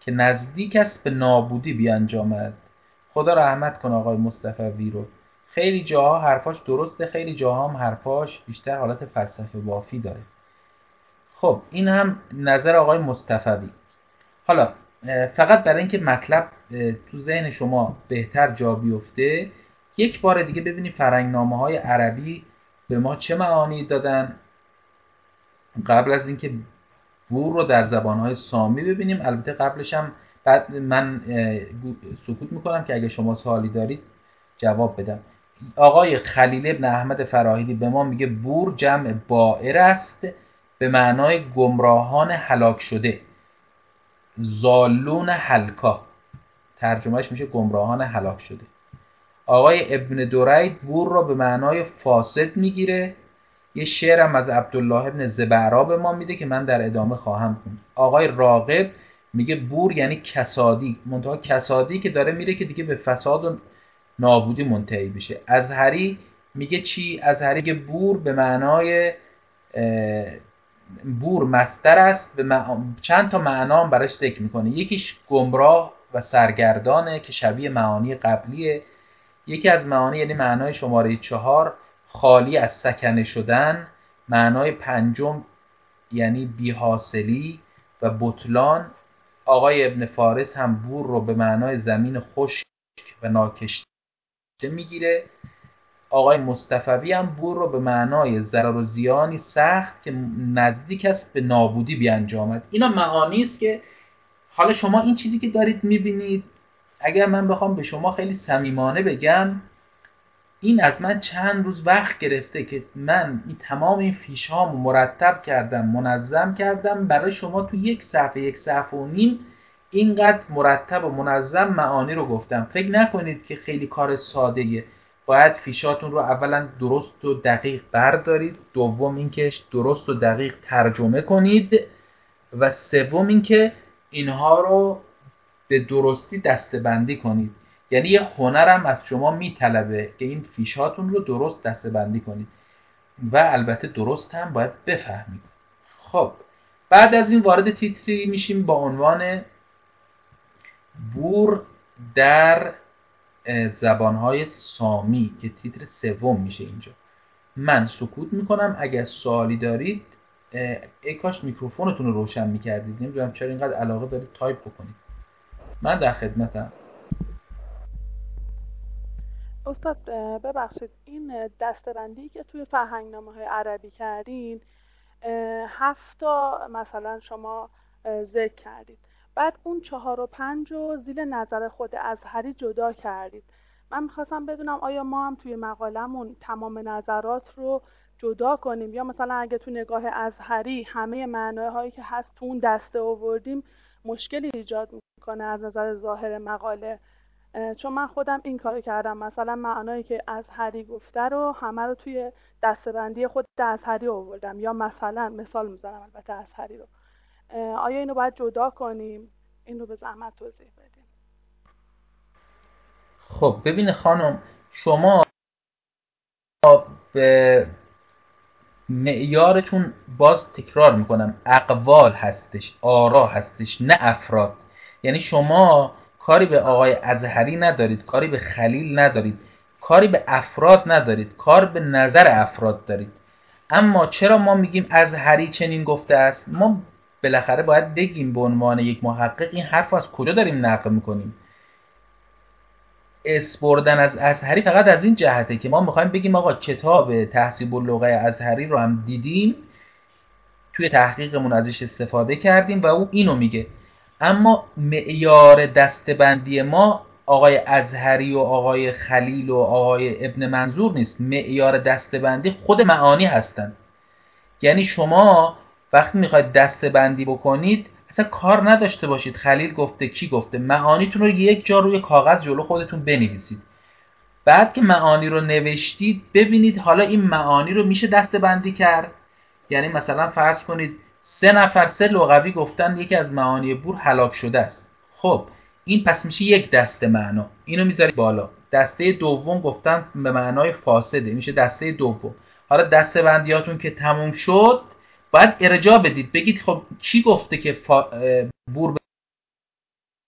که نزدیک است به نابودی بیانجامد. خدا رحمت کن آقای مصطفی رو. خیلی جاها حرفاش درسته خیلی جاها هم حرفاش بیشتر حالت فلسفه بافی داره. خب این هم نظر آقای مصطفی حالا فقط برای اینکه مطلب تو ذهن شما بهتر جا بیفته یک بار دیگه ببینید فرنگنامه های عربی به ما چه معانی دادن. قبل از اینکه بور رو در زبانهای سامی ببینیم البته قبلش هم بعد من سکوت می‌کنم که اگه شما سوالی دارید جواب بدم. آقای خلیل ابن احمد فراهیدی به ما میگه بور جمع بائر است به معنای گمراهان هلاک شده. زالون حلکا ترجمهش میشه گمراهان هلاک شده. آقای ابن دورید بور را به معنای فاسد می‌گیره. یه شعرم از عبدالله ابن زبعرا به ما میده که من در ادامه خواهم خوند. آقای راقب میگه بور یعنی کسادی. منتها کسادی که داره میره که دیگه به فساد و نابودی منتهی بشه ازهری میگه چی؟ ازهری که بور به معنای بور مستر است. به چند تا معنا هم براش ذکر می‌کنه. یکیش گمراه و سرگردانه که شبیه معانی قبلیه. یکی از معانی یعنی معنای شماره چهار خالی از سکنه شدن. معنای پنجم یعنی بیحاصلی و بطلان. آقای ابن فارس هم بور رو به معنای زمین خشک و ناکشته می‌گیره. آقای مصطفوی هم بور رو به معنای ضرر و زیانی سخت که نزدیک است به نابودی بیانجامد. اینا معانی است که حالا شما این چیزی که دارید می‌بینید اگر من بخوام به شما خیلی صمیمانه بگم این از من چند روز وقت گرفته که من این تمام این فیش مرتب کردم منظم کردم. برای شما تو یک صفحه یک صفحه و نیم اینقدر مرتب و منظم معانی رو گفتم. فکر نکنید که خیلی کار ساده باید فیشاتون رو اولا درست و دقیق بردارید. دوم اینکه درست و دقیق ترجمه کنید. و سوم اینکه اینها رو به درستی دستبندی کنید. یعنی یه هنرم از شما میطلبه که این فیشاتون رو درست دسته بندی کنید. و البته درست هم باید بفهمید. خب بعد از این وارد تیتری میشیم با عنوان بور در زبانهای سامی که تیتر سوم میشه اینجا. من سکوت می‌کنم. اگر سوالی دارید ای کاش میکروفونتون رو روشن می‌کردید. نمی‌دونم چرا اینقدر علاقه دارید تایپ بکنید. من در خدمتم. استاد ببخشید. این دسته‌بندی که توی فرهنگنامه های عربی کردین هفتا مثلا شما ذکر کردید. بعد اون چهار و پنج رو زیر نظر خود ازهری جدا کردید. من می‌خواستم بدونم آیا ما هم توی مقالمون تمام نظرات رو جدا کنیم. یا مثلا اگه تو نگاه ازهری همه معنای هایی که هست تو اون دسته آوردیم مشکلی ایجاد می‌کنه از نظر ظاهر مقاله. چون من خودم این کارو کردم. مثلا معنایی که ازهری گفته رو همه رو توی دستبندی خود ازهری آوردم. یا مثلا مثال می‌زنم البته ازهری رو. آیا اینو باید جدا کنیم؟ این رو به زحمت توضیح بدیم. خب ببین خانم شما به معیارتون باز تکرار می‌کنم. اقوال هستش آرا هستش نه افراد. یعنی شما کاری به آقای ازهری ندارید کاری به خلیل ندارید کاری به افراد ندارید کار به نظر افراد دارید. اما چرا ما میگیم ازهری چنین گفته است؟ ما بالاخره باید بگیم به عنوان یک محقق این حرف از کجا داریم نقل می‌کنیم؟ اسپردن از ازهری فقط از این جهته که ما می‌خوایم بگیم آقا کتاب تحصیب اللغه ازهری رو هم دیدیم توی تحقیقمون ازش استفاده کردیم و او اینو میگه. اما معیار دستبندی ما آقای ازهری و آقای خلیل و آقای ابن منظور نیست. معیار دستبندی خود معانی هستند یعنی شما وقتی می‌خواید دستبندی بکنید اصلا کار نداشته باشید. خلیل گفته کی گفته؟ معانیتون رو یک جا روی کاغذ جلو خودتون بنویسید. بعد که معانی رو نوشتید ببینید حالا این معانی رو میشه دستبندی کرد؟ یعنی مثلا فرض کنید سه نفر سه لغوی گفتن یکی از معانی بور هلاک شده است. خب این پس میشه یک دسته معنا. اینو می‌ذارید بالا. دسته دوم گفتن به معنای فاسده. میشه دسته دوم. حالا دسته بندیاتون که تموم شد باید ارجاع بدید. بگید خب کی گفته که فا... بور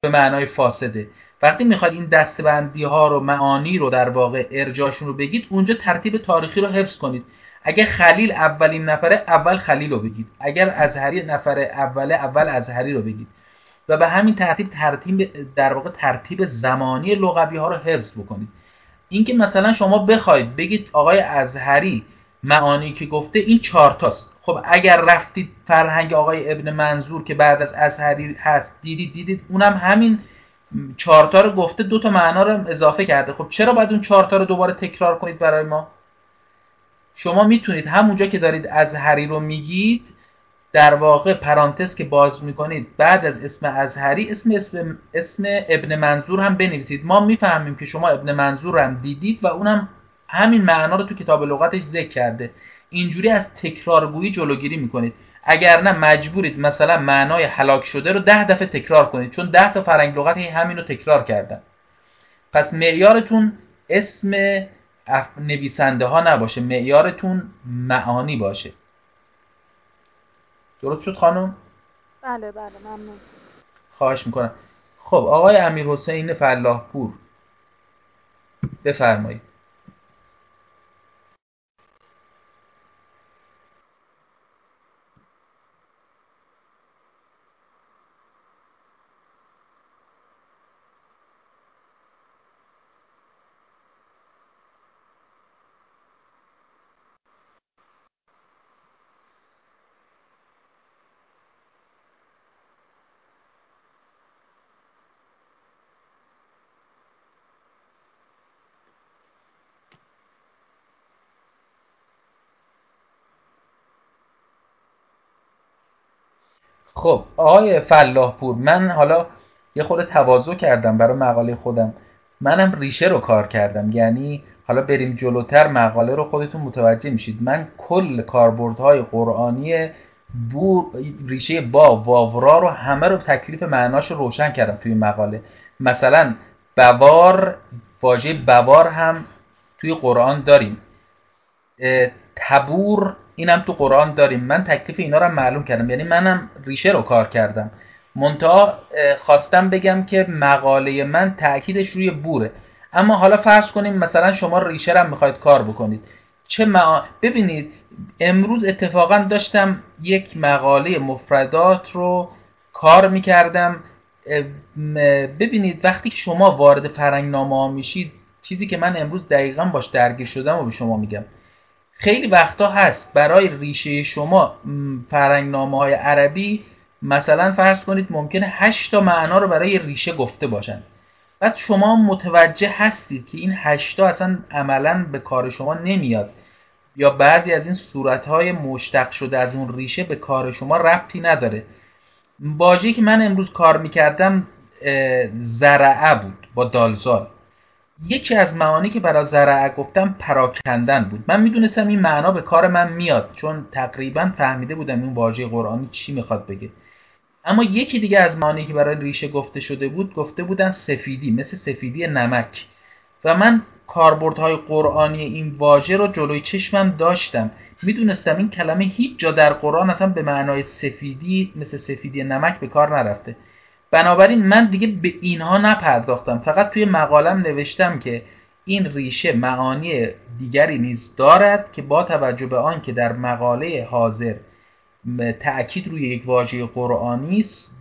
به معنای فاسده. وقتی می‌خواد این دستبندی ها رو معانی رو در واقع ارجاشون رو بگید اونجا ترتیب تاریخی رو حفظ کنید. اگر خلیل اولین نفره اول خلیل رو بگید. اگر ازهری نفر اوله اول ازهری رو بگید. و به همین ترتیب ترتیب در واقع ترتیب زمانی لغوی ها رو حفظ بکنید. اینکه مثلا شما بخواید بگید آقای ازهری معانی که گفته این چهارتاست خب اگر رفتید فرهنگ آقای ابن منظور که بعد از ازهری هست دیدید دیدید اونم همین چهارتا رو گفته دو تا معنا رو اضافه کرده. خب چرا باید اون چهارتا رو دوباره تکرار کنید برای ما؟ شما می‌تونید همونجا که دارید ازهری رو میگید در واقع پرانتز که باز می‌کنید بعد از اسم ازهری اسم اسم, اسم ابن منظور هم بنویسید. ما می‌فهمیم که شما ابن منظور هم دیدید و اونم همین معنا رو تو کتاب لغتش ذکر کرده. اینجوری از تکرارگویی جلوگیری می‌کنید. اگر نه مجبورید مثلا معنای حلاک شده رو ده دفعه تکرار کنید چون ده تا فرنگ لغت همین رو تکرار کردن. پس معیارتون اسم نویسنده ها نباشه معیارتون معانی باشه. درست شد خانم؟ بله بله ممنون. خواهش می‌کنم. خب آقای امیر حسین فلاح پور بفرمایید. خب آقای فلاح پور من حالا یه خود تواضع کردم برای مقاله خودم. منم ریشه رو کار کردم. یعنی حالا بریم جلوتر مقاله رو خودتون متوجه میشید. من کل کاربردهای قرآنی بور ریشه با واورا رو همه رو تکلیف معناش رو روشن کردم توی مقاله. مثلا بوار واژه بوار هم توی قرآن داریم. تبور اینم تو قرآن داریم. من تکلیف اینا رو معلوم کردم. یعنی منم ریشه رو کار کردم. منتها خواستم بگم که مقاله من تاکیدش روی بوره. اما حالا فرض کنیم مثلا شما ریشه رو می‌خواید کار بکنید. چه مع... ببینید امروز اتفاقا داشتم یک مقاله مفردات رو کار می‌کردم. ببینید وقتی شما وارد فرنگنامه ها میشید چیزی که من امروز دقیقا باش درگیر شدم و به شما میگم. خیلی وقتا هست. برای ریشه شما فرنگنامه های عربی مثلا فرض کنید ممکنه 8 تا معنا رو برای ریشه گفته باشن. بعد شما متوجه هستید که این 8 تا اصلا عملا به کار شما نمیاد. یا بعضی از این صورتهای مشتق شده از اون ریشه به کار شما ربطی نداره. واژه‌ای که من امروز کار می‌کردم زرعه بود با دالزال یکی از معانی که برای زرعه گفتم پراکندن بود. من می‌دونستم این معنا به کار من میاد چون تقریبا فهمیده بودم این واژه قرآنی چی می‌خواد بگه. اما یکی دیگه از معانی که برای ریشه گفته شده بود گفته بودن سفیدی مثل سفیدی نمک. و من کاربردهای قرآنی این واژه رو جلوی چشمم داشتم. می‌دونستم این کلمه هیچ جا در قرآن اصلا به معنای سفیدی مثل سفیدی نمک به کار نرفته. بنابراین من دیگه به اینها نپرداختم. فقط توی مقالم نوشتم که این ریشه معانی دیگری نیز دارد که با توجه به آن که در مقاله حاضر تأکید روی یک واژه قرآنی است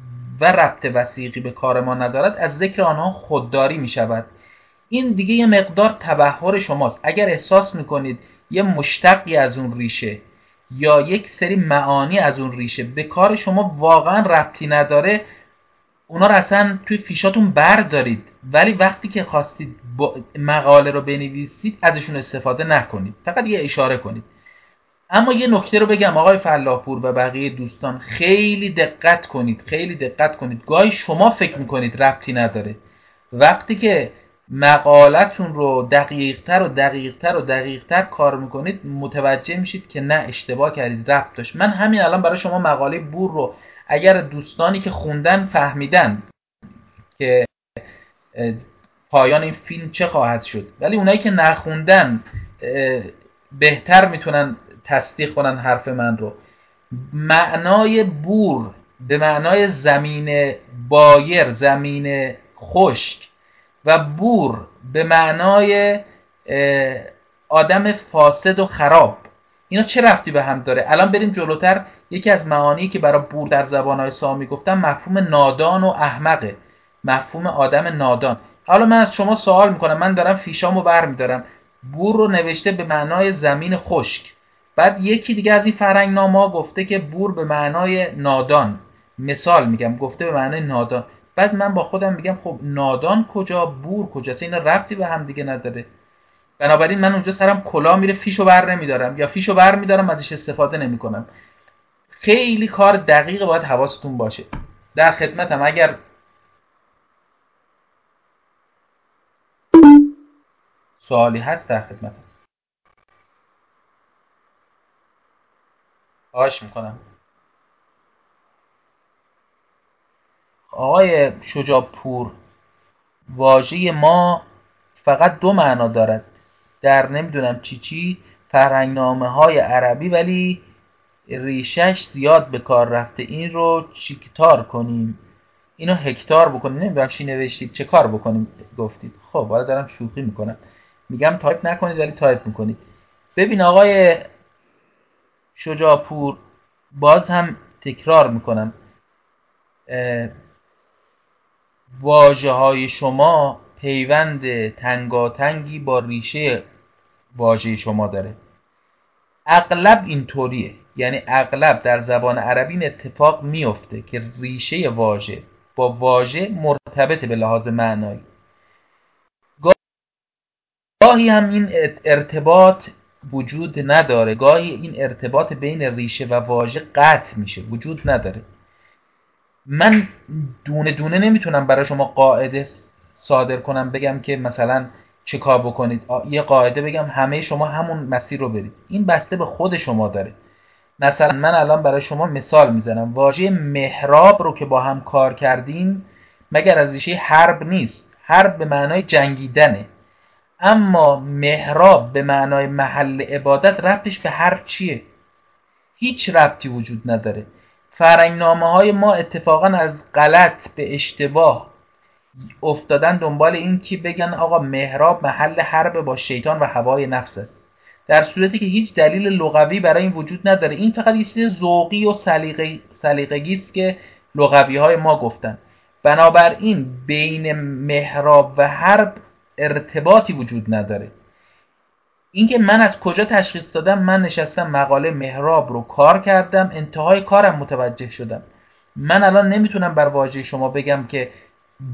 و ربط وسیقی به کار ما ندارد از ذکر آنها خودداری می شود این دیگه یه مقدار تبهر شماست. اگر احساس می‌کنید یه مشتقی از اون ریشه یا یک سری معانی از اون ریشه به کار شما واقعا ربطی نداره اونا رو اصلا توی فیشاتون بردارید ولی وقتی که خواستید مقاله رو بنویسید ازشون استفاده نکنید. فقط یه اشاره کنید. اما یه نکته رو بگم آقای فلاحپور و بقیه دوستان خیلی دقت کنید خیلی دقت کنید. گاهی شما فکر می‌کنید ربطی نداره. وقتی که مقالتون رو دقیقتر و دقیقتر و دقیقتر کار می‌کنید متوجه میشید که نه اشتباه کردید ربط داشت. من همین الان برای شما مقاله بور رو اگر دوستانی که خوندن فهمیدن که پایان این فیلم چه خواهد شد. ولی اونایی که نخوندن بهتر می‌تونن تصدیق کنن حرف من رو. معنای بور به معنای زمین بایر زمین خشک و بور به معنای آدم فاسد و خراب. اینا چه رفتی به هم داره؟ الان بریم جلوتر یکی از معانی که برای بور در زبانهای سامی گفتم مفهوم نادان و احمقه. مفهوم آدم نادان. حالا من از شما سوال می‌کنم من دارم فیشامو برمیدارم بور رو نوشته به معنای زمین خشک. بعد یکی دیگه از این فرنگ ناما گفته که بور به معنای نادان. مثال میگم گفته به معنای نادان. بعد من با خودم میگم خب نادان کجا بور کجاست؟ این رفتی به هم دیگه نداره. بنابراین من اونجا سرم کلا میره فیشو بر نمیدارم یا فیشو بر میدارم ازش استفاده نمی‌کنم. خیلی کار دقیق باید حواستون باشه. در خدمتم اگر سوالی هست در خدمتم. خواهش می‌کنم. آقای شجاپور واژه ما فقط دو معنا دارد. در نمی‌دونم چی چی فرهنگنامه های عربی ولی ریشش زیاد به کار رفته. این رو چیکتار کنیم؟ اینو هکتار بکنیم. نمی‌دونم چی نوشتید چه کار بکنیم؟ گفتید. خب حالا دارم شوخی می‌کنم. میگم تایپ نکنید ولی تایپ می‌کنید. ببین آقای شجاپور باز هم تکرار می‌کنم. واجه های شما پیوند تنگاتنگی با ریشه واژه شما داره. اغلب اینطوریه. یعنی اغلب در زبان عربی این اتفاق میفته که ریشه واژه با واژه مرتبط به لحاظ معنایی. گاهی هم این ارتباط وجود نداره. گاهی این ارتباط بین ریشه و واژه قطع میشه. وجود نداره. من دونه دونه نمی‌تونم برای شما قاعده صادر کنم بگم که مثلا چه کار بکنید. یه قاعده بگم همه شما همون مسیر رو برید. این بسته به خود شما داره. مثلا من الان برای شما مثال می‌زنم. واژه محراب رو که با هم کار کردیم مگر از ریشه حرب نیست. حرب به معنای جنگیدنه. اما محراب به معنای محل عبادت ربطش به حرب چیه؟ هیچ ربطی وجود نداره. فرنگنامه های ما اتفاقا از غلط به اشتباه افتادن دنبال این که بگن آقا محراب محل حرب با شیطان و هوای نفس است در صورتی که هیچ دلیل لغوی برای این وجود نداره. این فقط یه چیز ذوقی و سلیقگی است که لغوی های ما گفتن. بنابراین بین محراب و حرب ارتباطی وجود نداره. اینکه من از کجا تشخیص دادم؟ من نشستم مقاله محراب رو کار کردم. انتهای کارم متوجه شدم. من الان نمی‌تونم بر واژه شما بگم که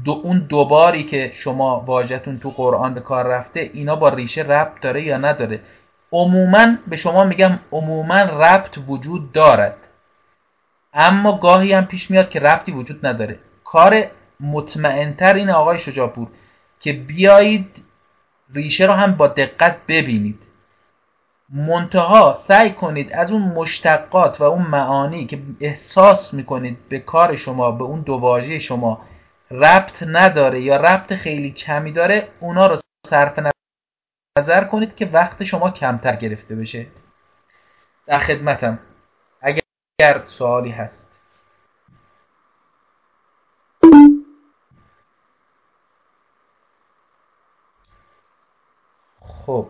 دو اون دوباری که شما واژهتون تو قرآن به کار رفته اینا با ریشه ربط داره یا نداره؟ عموما به شما میگم عموما ربط وجود دارد. اما گاهی هم پیش میاد که ربطی وجود نداره. کار مطمئنتر این آقای شجاپور که بیایید ریشه رو هم با دقت ببینید. منتها سعی کنید از اون مشتقات و اون معانی که احساس می‌کنید به کار شما به اون دو شما ربط نداره یا ربط خیلی کمی داره اونا رو صرف نظر کنید که وقت شما کمتر گرفته بشه. در خدمتم. اگر سوالی هست. خب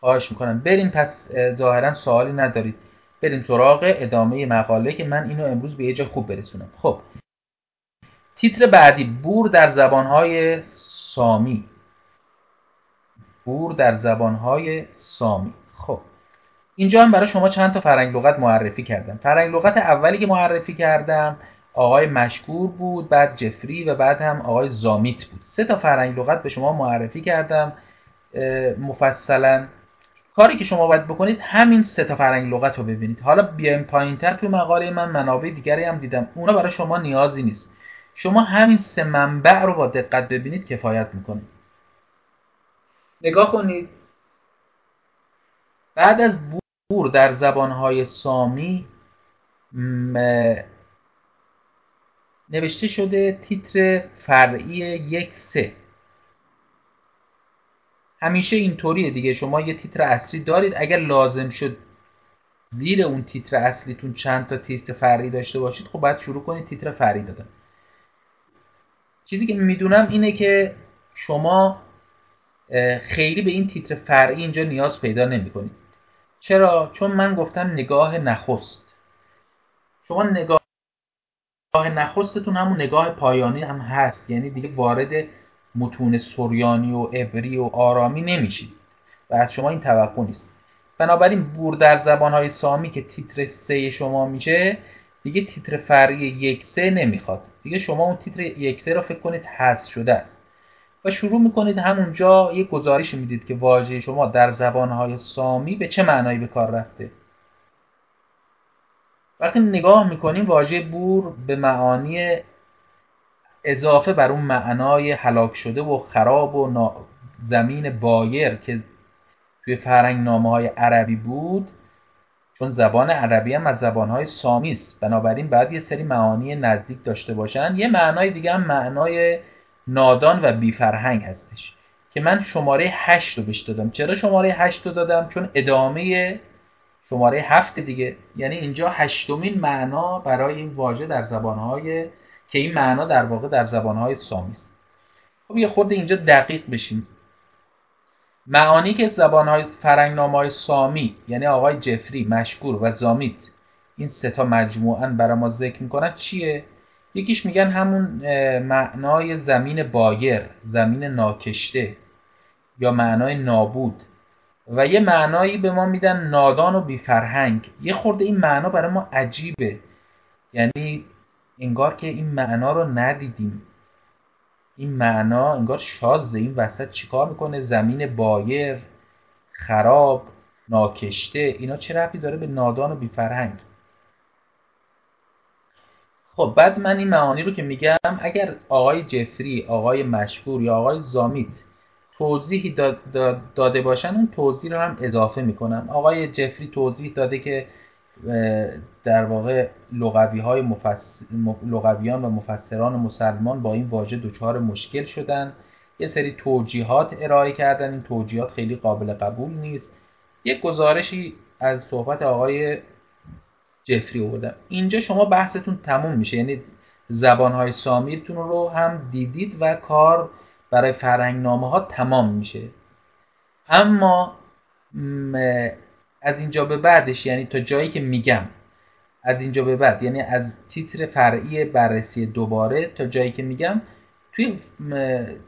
خواهش می‌کنم. بریم پس ظاهرا سوالی ندارید. بریم سراغ ادامه مقاله که من اینو امروز به یه جا خوب برسونم. خب تیتر بعدی بور در زبانهای سامی. بور در زبانهای سامی. خب اینجا هم برای شما چند تا فرنگ لغت معرفی کردم. فرنگ لغت اولی که معرفی کردم آقای مشکور بود بعد جفری و بعد هم آقای زامیت بود. سه تا فرنگ لغت به شما معرفی کردم مفصلا. کاری که شما باید بکنید همین سه تا فرنگ لغت رو ببینید. حالا بیایم پایینتر توی مقاله من منابع دیگری هم دیدم. اونا برای شما نیازی نیست. شما همین سه منبع رو با دقت ببینید کفایت می‌کنید نگاه کنید. بعد از بور در زبانهای سامی نوشته شده تیتر فرعی یک سه. همیشه اینطوریه دیگه. شما یه تیتر اصلی دارید. اگر لازم شد زیر اون تیتر اصلیتون چند تا تیتر فرعی داشته باشید خب باید شروع کنید تیتر فرعی دادن. چیزی که می‌دونم اینه که شما خیلی به این تیتر فرعی اینجا نیاز پیدا نمی کنید چرا؟ چون من گفتم نگاه نخست. شما نگاه نخستتون همون نگاه پایانی هم هست. یعنی دیگه وارد متون سوریانی و عبری و آرامی نمیشید. و از شما این توقع نیست. بنابراین بور در زبانهای سامی که تیتر سه شما میشه دیگه تیتر فرعی یک سه نمی‌خواد. دیگه شما اون تیتر یک سه رو فکر کنید حذف شده است. و شروع می‌کنید همونجا یک گزارش می‌دید که واژه شما در زبانهای سامی به چه معنایی به کار رفته. وقتی نگاه می‌کنیم واژه بور به معانی اضافه بر اون معنای هلاک شده و خراب و زمین بایر که توی فرهنگ نامه های عربی بود چون زبان عربی هم از زبانهای سامی است. بنابراین باید یه سری معانی نزدیک داشته باشن. یه معنای دیگه هم معنای نادان و بیفرهنگ هستش که من شماره هشت رو بهش دادم. چرا شماره هشت رو دادم؟ چون ادامه شماره هفت دیگه. یعنی اینجا هشتمین معنا برای این واژه در زبانهای که این معنا در واقع در زبانهای سامی است. خب یه خورده اینجا دقیق بشیم. معانی که زبانهای فرنگنامه سامی یعنی آقای جفری مشکور و زامیت این سه تا مجموعا برای ما ذکر می‌کنن چیه؟ یکیش میگن همون معنای زمین بایر زمین ناکشته یا معنای نابود. و یه معنایی به ما میدن نادان و بیفرهنگ. یه خورده این معنا برای ما عجیبه. یعنی انگار که این معنا رو ندیدیم. این معنا انگار شازه این وسط چیکار می‌کنه؟ زمین بایر خراب ناکشته. اینا چه ربطی داره به نادان و بیفرهنگ خب بعد من این معانی رو که میگم اگر آقای جفری آقای مشکور یا آقای زامیت توضیحی داده باشن اون توضیح رو هم اضافه می‌کنم. آقای جفری توضیح داده که در واقع لغوی های لغویان و مفسران مسلمان با این واژه دچار مشکل شدن. یه سری توجیهات ارائه کردن. این توجیهات خیلی قابل قبول نیست. یک گزارشی از صحبت آقای جفری آوردم. اینجا شما بحثتون تموم میشه. یعنی زبانهای سامیرتون رو هم دیدید و کار برای فرهنگنامه ها تمام میشه. اما از اینجا به بعدش یعنی تا جایی که میگم از اینجا به بعد یعنی از تیتر فرعی بررسی دوباره تا جایی که میگم توی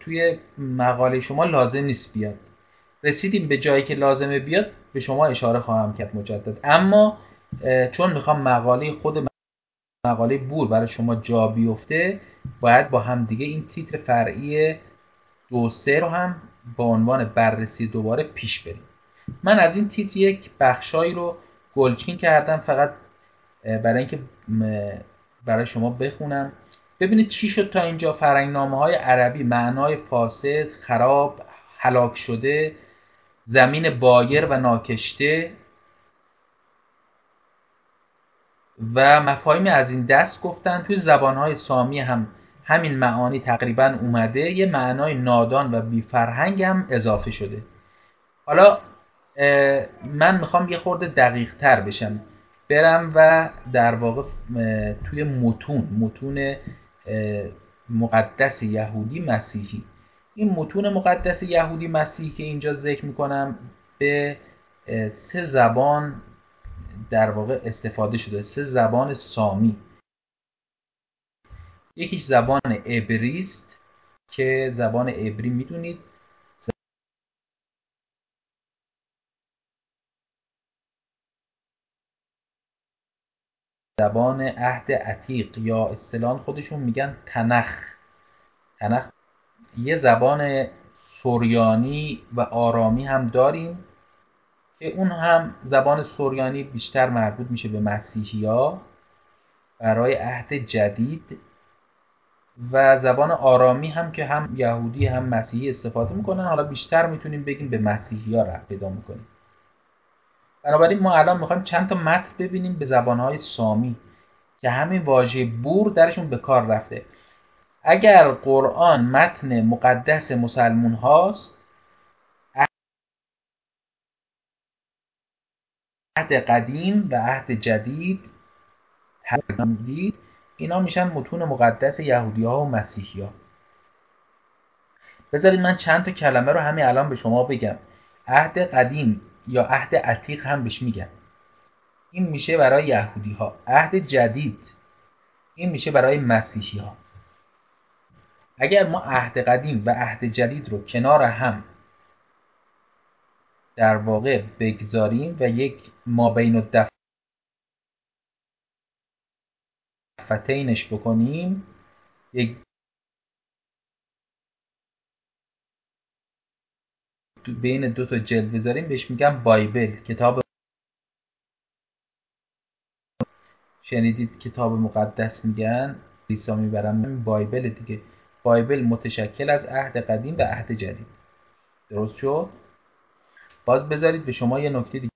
توی مقاله شما لازم نیست بیاد. رسیدیم به جایی که لازمه بیاد به شما اشاره خواهم کرد مجدد. اما چون می‌خوام مقاله خود مقاله بور برای شما جا بیفته باید با هم دیگه این تیتر فرعی دو سه رو هم با عنوان بررسی دوباره پیش بریم. من از این تیتر یک بخشایی رو گلچین کردم فقط برای اینکه برای شما بخونم. ببینید چی شد تا اینجا. فرنگنامه های عربی معنای فاسد خراب هلاک شده زمین بایر و ناکشته و مفاهیمی از این دست گفتن. توی زبانهای سامی هم همین معانی تقریبا اومده. یه معنای نادان و بیفرهنگ هم اضافه شده. حالا من می‌خوام یه خورده دقیق تر بشم. برم و در واقع توی متون متون مقدس یهودی مسیحی. این متون مقدس یهودی مسیحی که اینجا ذکر می‌کنم به سه زبان در واقع استفاده شده. سه زبان سامی. یکیش زبان عبریست که زبان عبری می‌دونید. زبان عهد عتیق یا اصطلاح خودشون میگن تنخ. تنخ. یه زبان سوریانی و آرامی هم داریم که اون هم زبان سوریانی بیشتر مربوط میشه به مسیحی ها برای عهد جدید و زبان آرامی هم که هم یهودی هم مسیحی استفاده می‌کنن. حالا بیشتر می‌تونیم بگیم به مسیحی ها رفت پیدا می‌کنیم بنابراین ما الان می‌خوایم چند تا متن ببینیم به زبانهای سامی که همین واژه بور درشون به کار رفته. اگر قرآن متن مقدس مسلمون هاست عهد قدیم و عهد جدید اینا میشن متون مقدس یهودی ها و مسیحی ها بذارید من چند تا کلمه رو همین الان به شما بگم. عهد قدیم یا عهد عتیق هم بهش میگن. این میشه برای یهودی ها عهد جدید. این میشه برای مسیحی ها اگر ما عهد قدیم و عهد جدید رو کنار هم در واقع بگذاریم و یک ما بین الدفتینش بکنیم یک بین دو تا جلد بذاریم بهش میگم بایبل. کتاب شنیدید کتاب مقدس میگن. عیسی می‌برم. بایبل دیگه. بایبل متشکل از عهد قدیم و عهد جدید. درست شد؟ باز بذارید به شما یه نکته دیگه.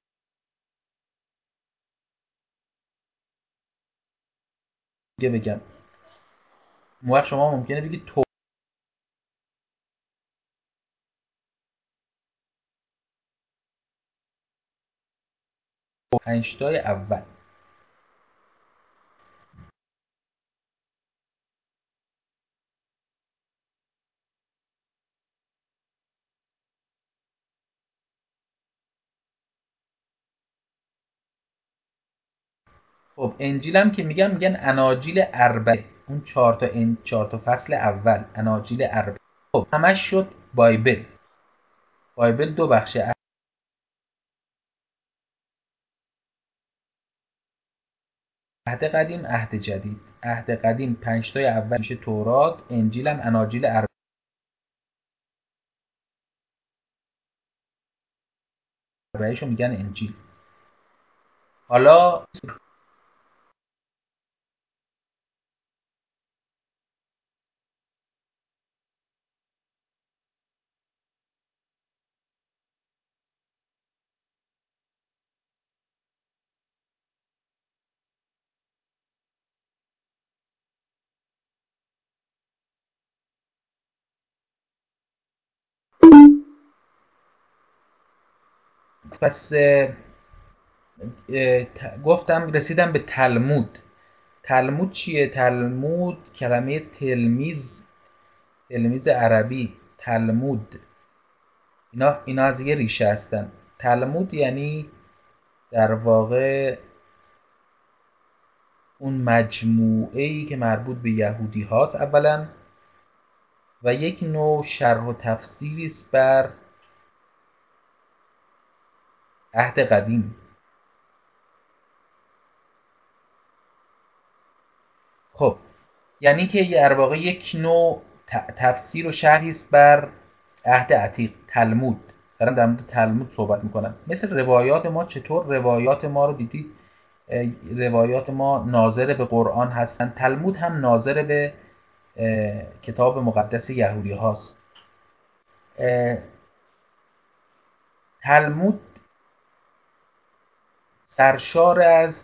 بگم. موقع شما ممکنه بگید تو پنجتای اول. خب انجیل که میگن میگن اناجیل اربعه اون چهار تا این چهار تا فصل اول اناجیل اربعه خب همش شد بایبل. بایبل دو بخشه عهد قدیم عهد جدید. عهد قدیم پنج تای اول میشه تورات انجیل هم اناجیل اربعه. میگن انجیل. حالا پس گفتم رسیدم به تلمود. تلمود چیه؟ تلمود کلمه تلمیز تلمیز عربی. تلمود. اینا, اینا از یه ریشه هستن. تلمود یعنی در واقع اون مجموعه ای که مربوط به یهودی هاست اولا و یک نوع شرح و تفسیری است بر عهد قدیم. خب یعنی که در واقع یک نوع تفسیر و شرحی است بر عهد عتیق تلمود. دارم در مورد تلمود صحبت می‌کنم. مثل روایات ما چطور؟ روایات ما رو دیدید؟ روایات ما ناظر به قرآن هستند تلمود هم ناظر به کتاب مقدس یهودی هاست تلمود سرشار از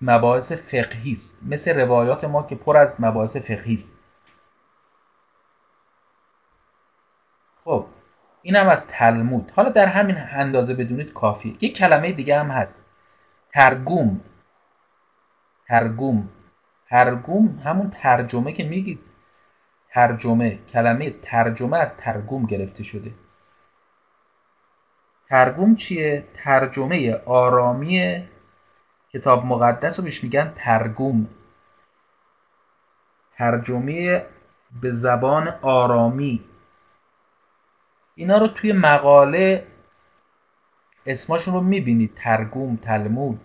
مباحث فقهی است. مثل روایات ما که پر از مباحث فقهی است. خب این هم از تلمود. حالا در همین اندازه بدونید کافی یک کلمه دیگه هم هست. ترگوم. ترگوم. ترگوم همون ترجمه که میگید. ترجمه. کلمه ترجمه از ترگوم گرفته شده. ترگوم چیه؟ ترجمه آرامی کتاب مقدس رو بهش میگن ترگوم ترجمه به زبان آرامی. اینا رو توی مقاله اسماشون رو می‌بینید. ترگوم تلمود.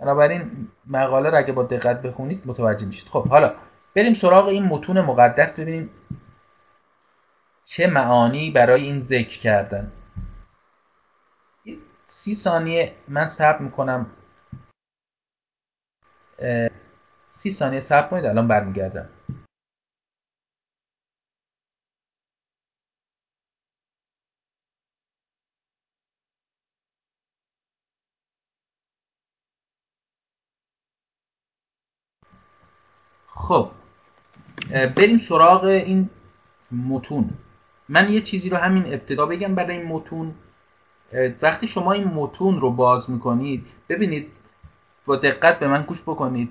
بنابراین مقاله رو اگه با دقت بخونید متوجه میشید. خب حالا بریم سراغ این متون مقدس ببینیم چه معانی برای این ذکر کردن. سی ثانیه من صبر می‌کنم. سی ثانیه صبر کنید الان برمیگردم. خب بریم سراغ این متون. من یه چیزی رو همین ابتدا بگم برای این متون وقتی شما این متون رو باز می‌کنید ببینید با دقت به من گوش بکنید.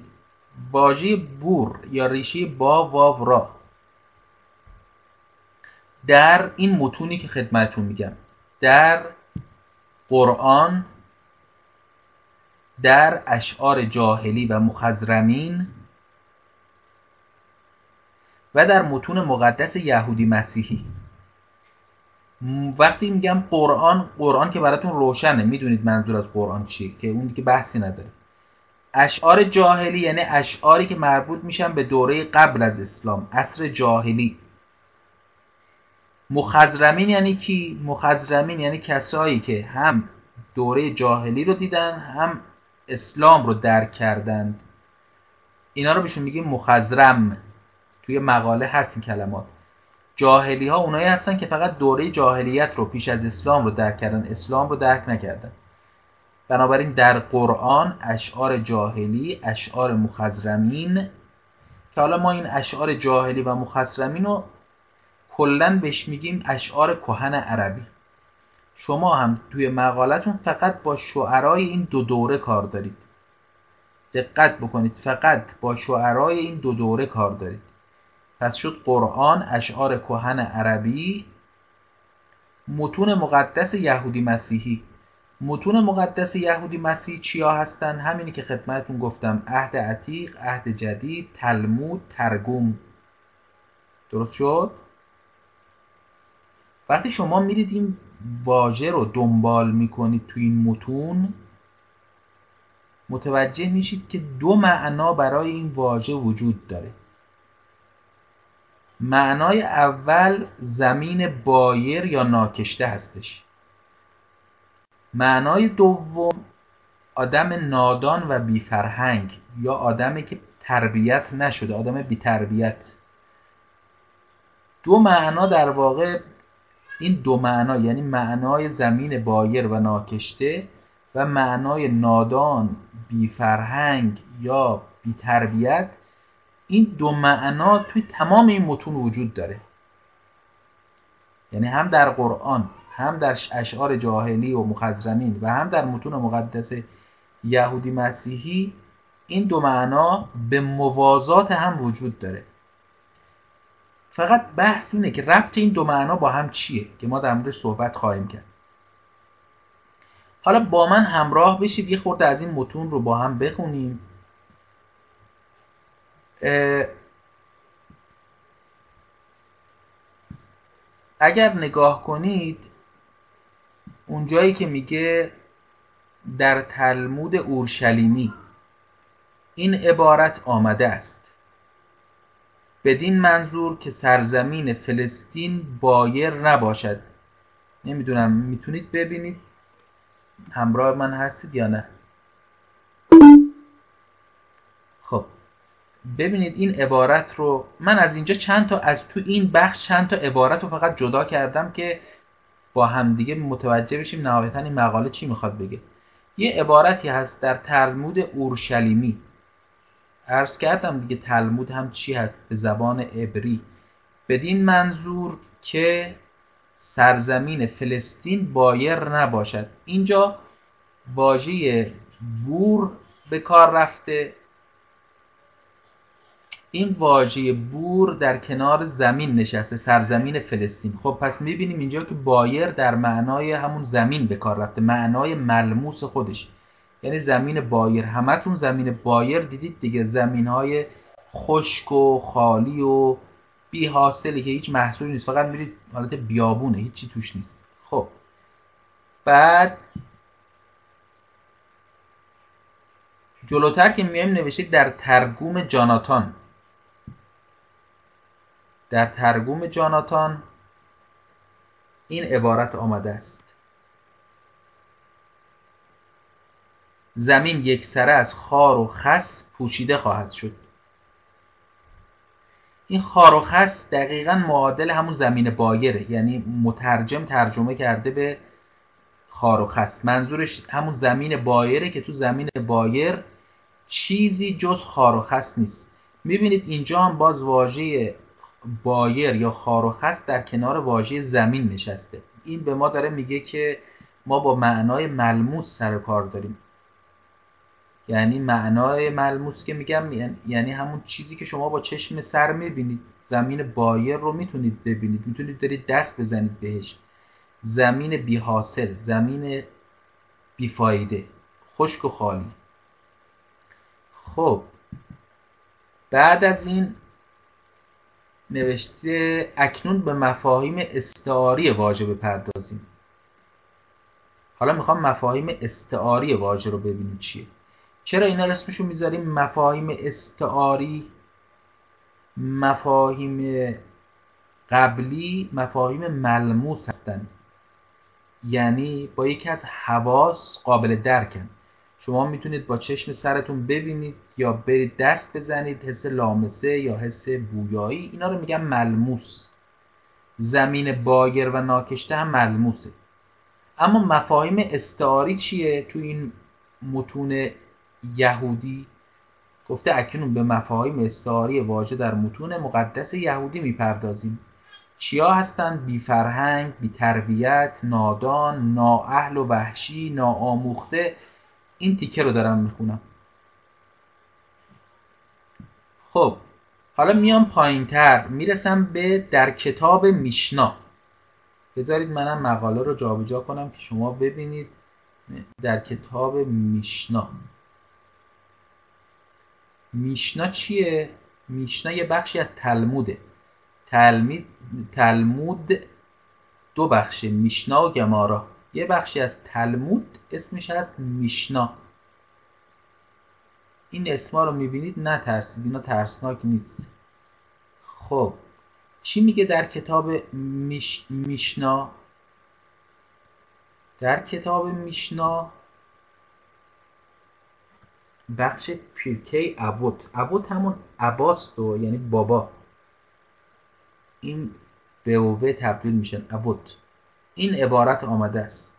واژه بور یا ریشه با واو را در این متونی که خدمتتون میگم در قرآن در اشعار جاهلی و مخزرمین و در متون مقدس یهودی مسیحی. وقتی میگم قرآن قرآن که براتون روشنه می‌دونید منظور از قرآن چیه که اون که بحثی نداره. اشعار جاهلی یعنی اشعاری که مربوط میشن به دوره قبل از اسلام عصر جاهلی. مخزرمین یعنی کی؟ مخزرمین یعنی کسایی که هم دوره جاهلی رو دیدن هم اسلام رو درک کردند. اینا رو بهشون میگیم مخزرم توی مقاله هست این کلمات. جاهلی ها اونایی هستن که فقط دوره جاهلیت رو پیش از اسلام رو درک کردن اسلام رو درک نکردن. بنابراین در قرآن اشعار جاهلی اشعار مخزرمین که حالا ما این اشعار جاهلی و مخزرمین رو کلا بهش میگیم اشعار کهن عربی. شما هم توی مقالتون فقط با شعرای این دو دوره کار دارید. دقت بکنید فقط با شعرای این دو دوره کار دارید. پس شد قرآن اشعار کهن عربی متون مقدس یهودی مسیحی. متون مقدس یهودی مسیحی چیا هستن؟ همینی که خدمتتون گفتم عهد عتیق عهد جدید تلمود ترگوم درست شد؟ وقتی شما میرید این واژه رو دنبال می‌کنید تو این متون متوجه میشید که دو معنا برای این واژه وجود داره. معنای اول زمین بایر یا ناکشته هستش. معنای دوم آدم نادان و بیفرهنگ یا آدمی که تربیت نشده آدم بی تربیت دو معنا در واقع این دو معنا یعنی معنای زمین بایر و ناکشته و معنای نادان بیفرهنگ یا بیتربیت این دو معنا توی تمام این متون وجود داره. یعنی هم در قرآن هم در اشعار جاهلی و مخزرمین و هم در متون مقدس یهودی مسیحی این دو معنا به موازات هم وجود داره. فقط بحث اینه که ربط این دو معنا با هم چیه که ما در موردش صحبت خواهیم کرد. حالا با من همراه بشید یه خورده از این متون رو با هم بخونیم. اگر نگاه کنید اونجایی که میگه در تلمود اورشلیمی این عبارت آمده است. بدین منظور که سرزمین فلسطین بایر نباشد. نمی‌دونم می‌تونید ببینید؟ همراه من هستید یا نه؟ ببینید این عبارت رو من از اینجا چند تا از تو این بخش چند تا عبارت رو فقط جدا کردم که با همدیگه متوجه بشیم نهایتا این مقاله چی می‌خواد بگه. یه عبارتی هست در تلمود اورشلیمی. عرض کردم دیگه تلمود هم چی هست؟ به زبان عبری. بدین منظور که سرزمین فلسطین بایر نباشد. اینجا واژه بور به کار رفته. این واژه بور در کنار زمین نشسته سرزمین فلسطین. خب پس می‌بینیم اینجا که بایر در معنای همون زمین به کار رفته معنای ملموس خودش. یعنی زمین بایر. همتون زمین بایر دیدید دیگه زمین های خشک و خالی و بی حاصلی که هیچ محصولی نیست. فقط میرید حالت بیابونه هیچی توش نیست. خب. بعد جلوتر که میایم نوشته در ترگوم جاناتان. در ترگوم جاناتان این عبارت آمده است. زمین یک سره از خار و خس پوشیده خواهد شد. این خار و خس دقیقا معادل همون زمین بایره یعنی مترجم ترجمه کرده به خار و خس. منظورش همون زمین بایره که تو زمین بایر چیزی جز خار و خس نیست. می‌بینید اینجا هم باز واژه بایر یا خار و خس در کنار واژه زمین نشسته. این به ما داره میگه که ما با معنای ملموس سر کار داریم. یعنی معنای ملموس که میگم یعنی همون چیزی که شما با چشم سر می‌بینید. زمین بایر رو می‌تونید ببینید. می‌تونید دارید دست بزنید بهش. زمین بی حاصل زمین بیفایده. خشک و خالی. خب بعد از این نوشته اکنون به مفاهیم استعاری واژه بپردازیم. حالا می‌خوام مفاهیم استعاری واژه رو ببینیم چیه. چرا اینا اسمشو می‌ذاریم؟ مفاهیم استعاری مفاهیم قبلی مفاهیم ملموس هستن. یعنی با یکی از حواس قابل درکن. شما می‌تونید با چشم سرتون ببینید یا برید دست بزنید حس لامسه یا حس بویایی. اینا رو میگن ملموس. زمین باگر و ناکشته هم ملموسه. اما مفاهیم استعاری چیه تو این متون یهودی؟ گفته اکنون به مفاهیم استعاری واژه در متون مقدس یهودی می‌پردازیم. چیا هستند بی فرهنگ بی تربیت نادان نااهل و وحشی ناآموخته این تیکه رو دارم می‌خونم. خب حالا میام پایین تر می‌رسم به در کتاب میشنا. بذارید منم مقاله رو جابجا کنم که شما ببینید. در کتاب میشنا. میشنا چیه؟ میشنا یه بخشی از تلموده. تلمید تلمود دو بخشه. میشنا و گمارا. یه بخشی از تلمود اسمش هست میشنا. این اسما رو می‌بینید نترسید اینا ترسناک نیست. خب چی میگه در کتاب میش... میشنا؟ در کتاب میشنا بخش پیرکی ابوت. ابوت همون عباست و یعنی بابا. این به تبدیل میشن ابوت. این عبارت آمده است.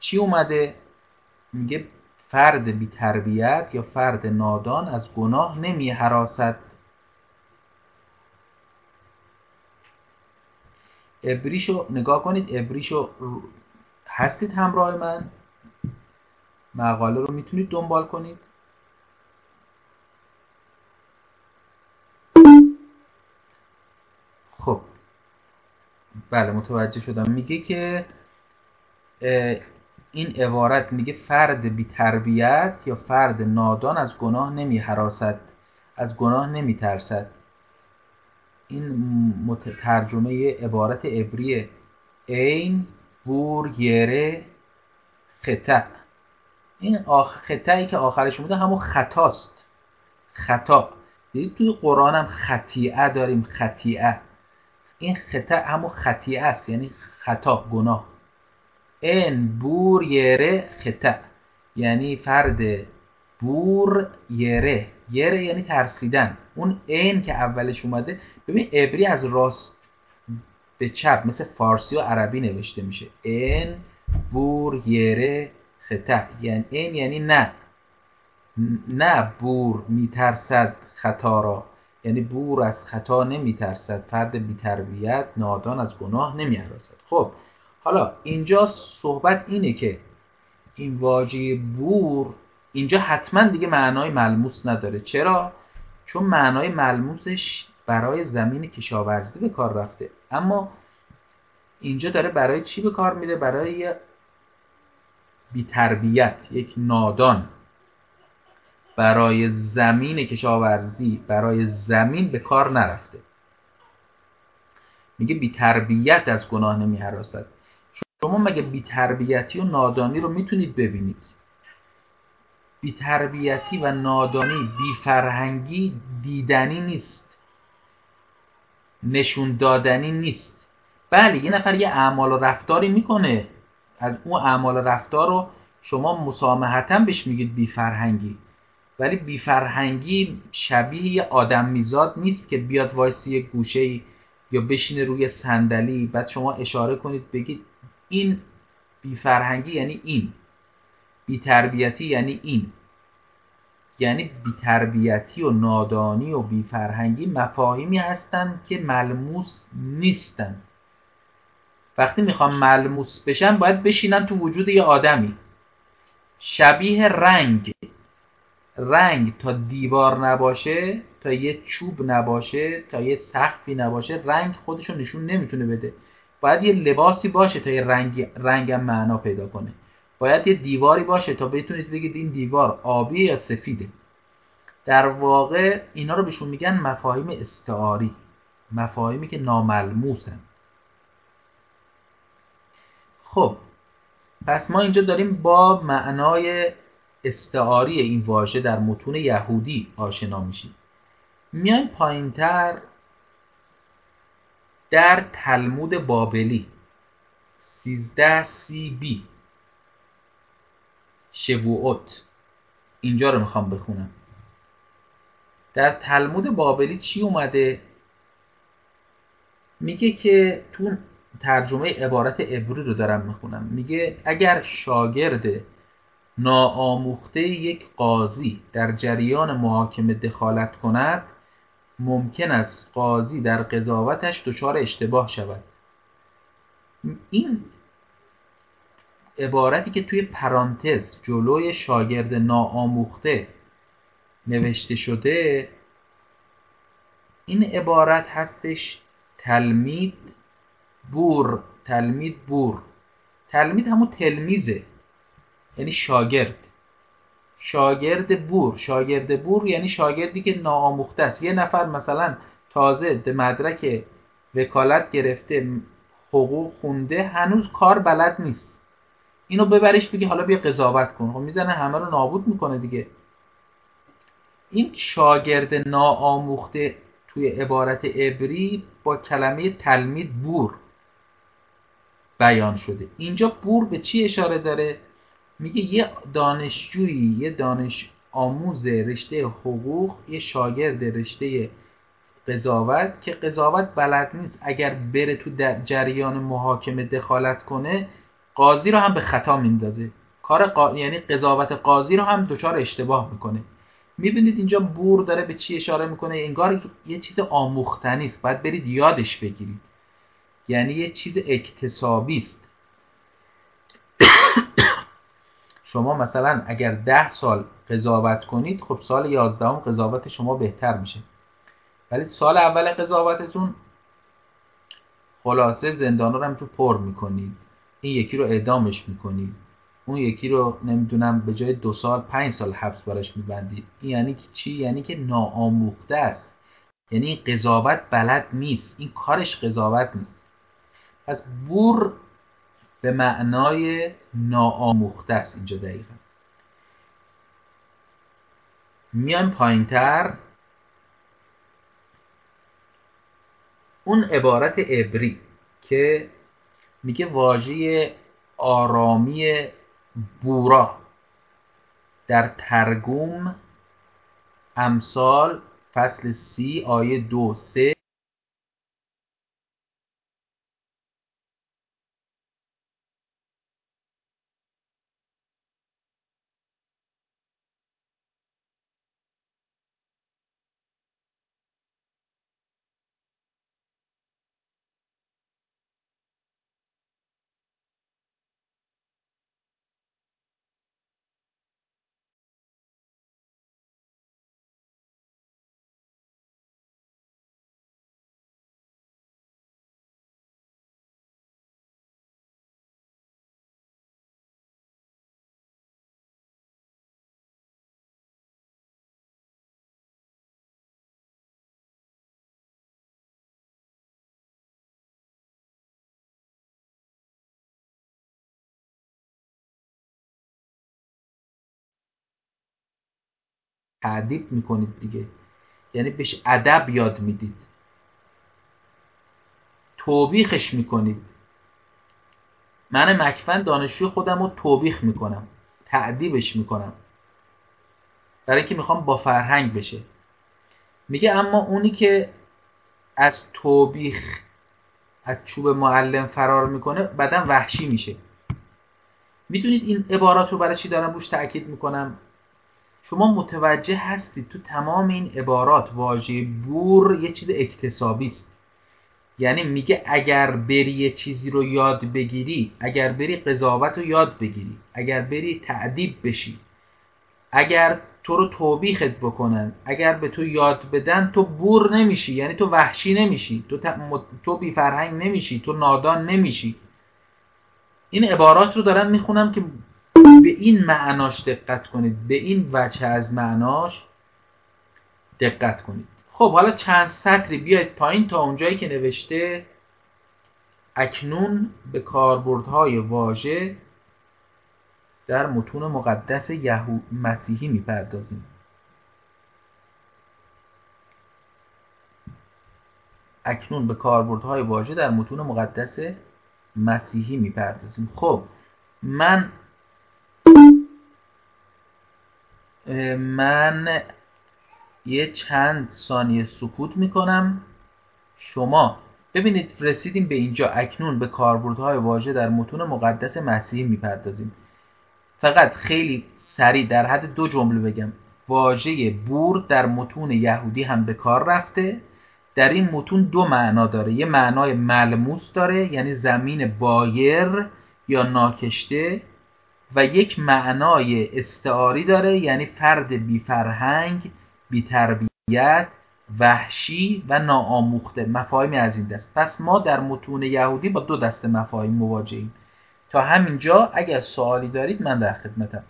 چی اومده؟ میگه فرد بی تربیت یا فرد نادان از گناه نمی حراست. ابریشو نگاه کنید ابریشو هستید همراه من؟ مقاله رو می‌تونید دنبال کنید. بله متوجه شدم. میگه که این عبارت میگه فرد بی تربیت یا فرد نادان از گناه نمی حراست از گناه نمی ترسد این ترجمه عبارت عبری این بور یره خطا این آخ... خطایی که آخرش بوده همون خطاست. خطا. دیدید توی قرآن هم خطیعه داریم خطیعه. این خطا همون خطیعه است یعنی خطا گناه. ان بور یره خطا یعنی فرد بور یره. یره یعنی ترسیدن. اون این که اولش اومده ببین عبری از راست به چپ مثل فارسی و عربی نوشته میشه. ان بور یره خطا یعنی این یعنی نه. نه بور میترسد خطا را. یعنی بور از خطا نمیترسد فرد بیتربیت نادان از گناه نمیاراسد خب حالا اینجا صحبت اینه که این واژه بور اینجا حتما دیگه معنای ملموس نداره چرا؟ چون معنای ملموسش برای زمین کشاورزی به کار رفته اما اینجا داره برای چی به کار میده؟ برای بیتربیت یک نادان برای زمین کشاورزی برای زمین به کار نرفته. میگه بیتربیت از گناه نمی حراست شما مگه بیتربیتی و نادانی رو می‌تونید ببینید؟ بیتربیتی و نادانی بیفرهنگی دیدنی نیست. نشون دادنی نیست. بله یه نفر یه اعمال و رفتاری می‌کنه. از اون اعمال و رفتار رو شما مسامحتا بهش میگید بیفرهنگی. ولی بیفرهنگی شبیه یه آدم میزاد نیست که بیاد وایسی یه گوشه یا بشینه روی صندلی بعد شما اشاره کنید بگید این بیفرهنگی یعنی این. بیتربیتی یعنی این. یعنی بیتربیتی و نادانی و بیفرهنگی مفاهیمی هستند که ملموس نیستند وقتی می‌خوام ملموس بشن باید بشینن تو وجود یه آدمی. شبیه رنگ. رنگ تا دیوار نباشه تا یه چوب نباشه تا یه سقفی نباشه رنگ خودشو نشون نمی‌تونه بده. باید یه لباسی باشه تا یه رنگ رنگم معنا پیدا کنه. باید یه دیواری باشه تا بتونید بگید این دیوار آبی یا سفیده. در واقع اینا رو بهشون میگن مفاهیم استعاری مفاهیمی که ناملموسن. خب پس ما اینجا داریم با معنای استعاری این واژه در متون یهودی آشنا میشیم. میایم پایینتر در تلمود بابلی 13 سی بی شبوعت اینجا رو می‌خوام بخونم. در تلمود بابلی چی اومده؟ میگه که تو ترجمه عبارت عبری رو دارم می‌خونم. میگه اگر شاگرد ناآموخته یک قاضی در جریان محاکمه دخالت کند ممکن است قاضی در قضاوتش دچار اشتباه شود. این عبارتی که توی پرانتز جلوی شاگرد ناآموخته نوشته شده این عبارت هستش تلمید بور تلمید بور. تلمید همون تلمیزه. یعنی شاگرد. شاگرد بور. شاگرد بور یعنی شاگردی که ناآموخته است. یه نفر مثلا تازه مدرک وکالت گرفته حقوق خونده هنوز کار بلد نیست. اینو ببرش بگی حالا بیا قضاوت کن. خب می‌زنه همه رو نابود می‌کنه دیگه. این شاگرد ناآموخته توی عبارت عبری با کلمه تلمید بور بیان شده. اینجا بور به چی اشاره داره؟ میگه یه دانشجویی یه دانش آموز رشته حقوق یه شاگرد رشته قضاوت که قضاوت بلد نیست اگر بره تو جریان محاکمه دخالت کنه قاضی رو هم به خطا میندازه. کار قا... یعنی قضاوت قاضی رو هم دچار اشتباه می‌کنه. می‌بینید اینجا بور داره به چی اشاره می‌کنه؟ انگار یه چیز آموختنی است باید برید یادش بگیرید. یعنی یه چیز اکتسابی است. شما مثلا اگر ده سال قضاوت کنید خب سال یازدهم قضاوت شما بهتر میشه. ولی سال اول قضاوتتون خلاصه زندان رو هم تو پر می‌کنید. این یکی رو اعدامش می‌کنید. اون یکی رو نمی‌دونم به جای دو سال پنج سال حبس براش میبندید. این یعنی که چی؟ یعنی که ناآموخته است. یعنی قضاوت بلد نیست. این کارش قضاوت نیست. پس بور به معنای ناآموخته است اینجا دقیقا. میایم پایینتر. اون عبارت عبری که میگه واژه آرامی بورا در ترگوم امثال فصل سی آیه دو سه تعدیب می‌کنید دیگه. یعنی بهش ادب یاد می‌دید. توبیخش می‌کنید. من مکفن دانشجوی خودم رو توبیخ می‌کنم. تعدیبش می‌کنم. برای اینکه می‌خوام با فرهنگ بشه. میگه اما اونی که از توبیخ از چوب معلم فرار می‌کنه بعدا وحشی میشه. می‌دونید این عبارات رو برای چی دارم روش تاکید می‌کنم؟ شما متوجه هستید تو تمام این عبارات واژه بور یه چیز اکتسابی است. یعنی میگه اگر بری یه چیزی رو یاد بگیری اگر بری قضاوت رو یاد بگیری اگر بری تعدیب بشی اگر تو رو توبیخت بکنن اگر به تو یاد بدن تو بور نمیشی یعنی تو وحشی نمیشی تو, تو بی فرهنگ نمیشی تو نادان نمیشی. این عبارات رو دارم می‌خونم که به این معناش دقت کنید. به این وجه از معناش دقت کنید. خب حالا چند سطری بیاید پایین تا اونجایی که نوشته اکنون به کاربردهای واژه در متون مقدس یهو مسیحی می‌پردازیم. اکنون به کاربردهای واژه در متون مقدس مسیحی می‌پردازیم. خب من من یه چند ثانیه سکوت می‌کنم. شما ببینید رسیدیم به اینجا. اکنون به کاربردهای واژه در متون مقدس مسیحی می‌پردازیم. فقط خیلی سریع در حد دو جمله بگم. واژه بور در متون یهودی هم به کار رفته. در این متون دو معنا داره. یه معنای ملموس داره یعنی زمین بایر یا ناکشته. و یک معنای استعاری داره یعنی فرد بی فرهنگ بی تربیت وحشی و ناآموخته. مفاهیمی از این دست. پس ما در متون یهودی با دو دست مفاهیم مواجهیم. تا همینجا اگر سوالی دارید من در خدمتم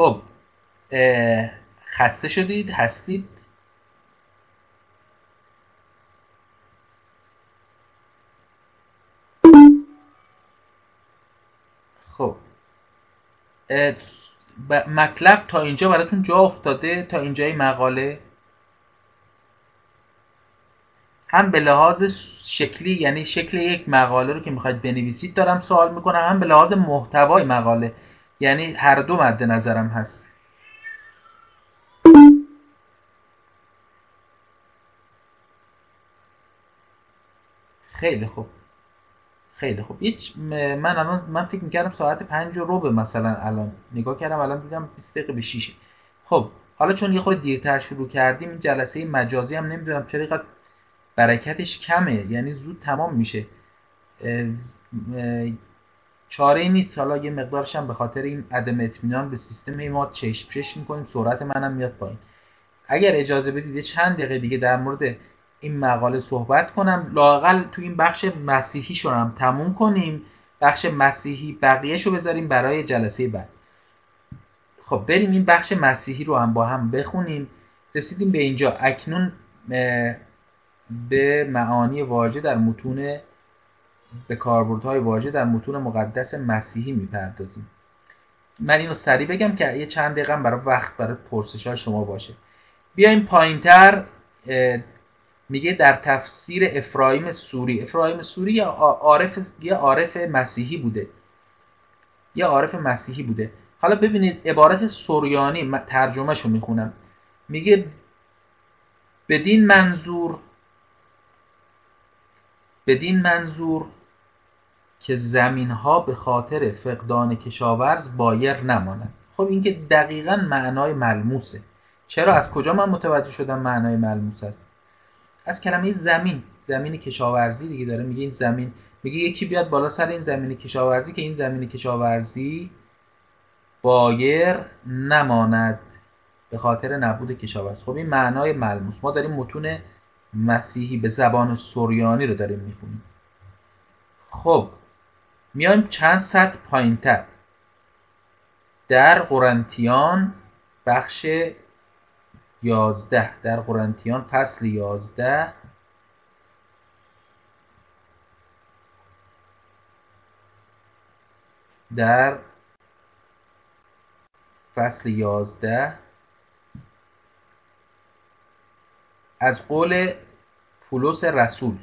خب خسته شدید هستید؟ خب. مطلب تا اینجا براتون جا افتاده تا اینجای مقاله؟ هم به لحاظ شکلی یعنی شکل یک مقاله رو که می‌خواید بنویسید دارم سوال می‌کنم هم به لحاظ محتوای مقاله یعنی هر دو مد نظرم هست. خیلی خوب. خیلی خوب. هیچ من الان من فکر می‌کردم ساعت پنج و روبه مثلا الان. نگاه کردم الان دیدم 20 دقیقه به 6 خب حالا چون یه خورده دیرتر شروع کردیم این جلسه مجازی هم نمی‌دونم چرا اینقدر برکتش کمه. یعنی زود تمام میشه. چاره ای نیست. حالا یه مقدارش هم به خاطر این عدم اطمینان به سیستم ما چشم چشم می‌کنیم سرعت منم میاد پایین. اگر اجازه بدید چند دقیقه دیگه در مورد این مقاله صحبت کنم. لاقل تو این بخش مسیحی شو تموم کنیم. بخش مسیحی بقیهش رو بذاریم برای جلسه بعد. خب بریم این بخش مسیحی رو هم با هم بخونیم. رسیدیم به اینجا. اکنون به معانی واژه در متون به کاربردهای واژه در متون مقدس مسیحی می‌پردازیم. من اینو سریع بگم که یه چند دقیقه برای وقت برای پرسش های شما باشه. بیایم پایینتر میگه در تفسیر افرایم سوری. افرایم سوری یا عارف یه عارف مسیحی بوده. یه عارف مسیحی بوده. حالا ببینید عبارت سوریانی ترجمهشو می‌خونم. میگه بدین منظور بدین منظور که زمین ها به خاطر فقدان کشاورز بایر نمانند. خب این که دقیقا معنای ملموسه. چرا؟ از کجا من متوجه شدم معنای ملموس است؟ از کلمه زمین. زمین کشاورزی دیگه داره. میگه این زمین. میگه یکی بیاد بالا سر این زمین کشاورزی که این زمین کشاورزی بایر نماند. به خاطر نبود کشاورز. خب این معنای ملموس. ما داریم متون مسیحی به زبان سوریانی رو داریم می‌خونیم. خب میایم چند سطح پایینتر. در قرنتیان بخش یازده در قرنتیان فصل یازده. در فصل یازده. از قول پولس رسول.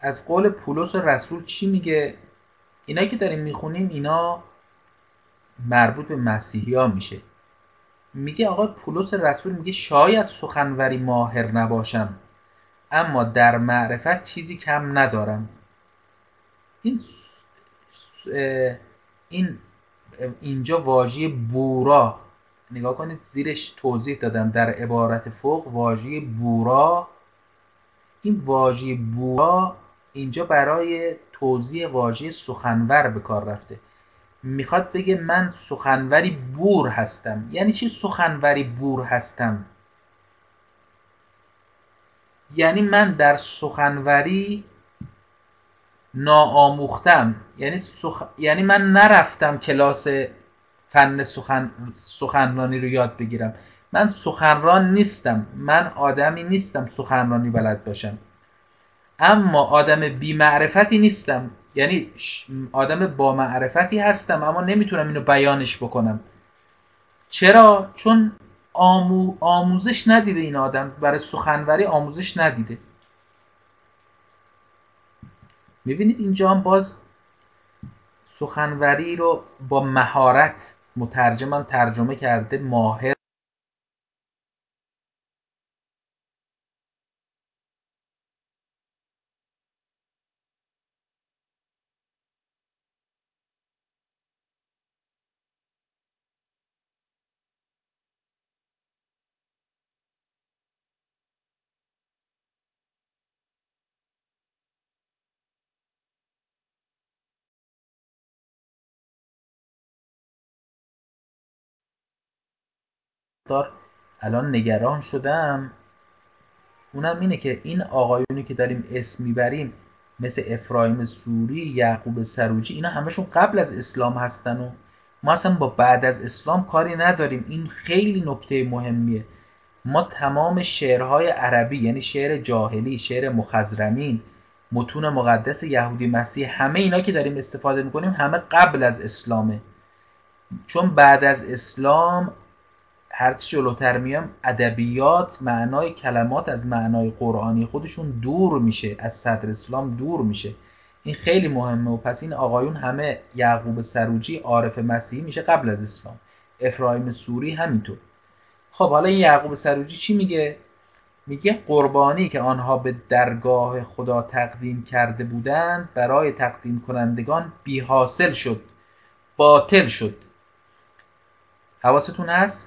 از قول پولس رسول چی میگه؟ اینا که داریم می‌خونیم اینا مربوط به مسیحی ها میشه. میگه آقا پولس رسول میگه شاید سخنوری ماهر نباشم اما در معرفت چیزی کم ندارم. این این اینجا واژه بورا نگاه کنید زیرش توضیح دادم در عبارت فوق واژه بورا. این واژه بورا اینجا برای توضیح واژه سخنور به کار رفته. می‌خواد بگه من سخنوری بور هستم. یعنی چی سخنوری بور هستم؟ یعنی من در سخنوری ناآموختم. یعنی, سخ... یعنی من نرفتم کلاس فن سخن... سخنرانی رو یاد بگیرم. من سخنران نیستم. من آدمی نیستم سخنرانی بلد باشم. اما آدم بی معرفتی نیستم. یعنی آدم با معرفتی هستم اما نمی‌تونم اینو بیانش بکنم. چرا؟ چون آمو... آموزش ندیده این آدم. برای سخنوری آموزش ندیده. می‌بینید اینجا هم باز سخنوری رو با مهارت مترجمم ترجمه کرده ماهر الان نگران شدم. اونم اینه که این آقایونی که داریم اسم می‌بریم مثل افرایم سوری یعقوب سروجی اینا همشون قبل از اسلام هستن و ما اصلا با بعد از اسلام کاری نداریم. این خیلی نکته مهمیه. ما تمام شعرهای عربی یعنی شعر جاهلی شعر مخزرمین متون مقدس یهودی مسیح همه اینا که داریم استفاده می‌کنیم همه قبل از اسلامه. چون بعد از اسلام هرچی جلوتر میام ادبیات معنای کلمات از معنای قرآنی خودشون دور میشه از صدر اسلام دور میشه. این خیلی مهمه و پس این آقایون همه یعقوب سروجی عارف مسیحی میشه قبل از اسلام. افرایم سوری همینطور. خب حالا این یعقوب سروجی چی میگه؟ میگه قربانی که آنها به درگاه خدا تقدیم کرده بودند برای تقدیم کنندگان بی حاصل شد باطل شد. حواستون هست؟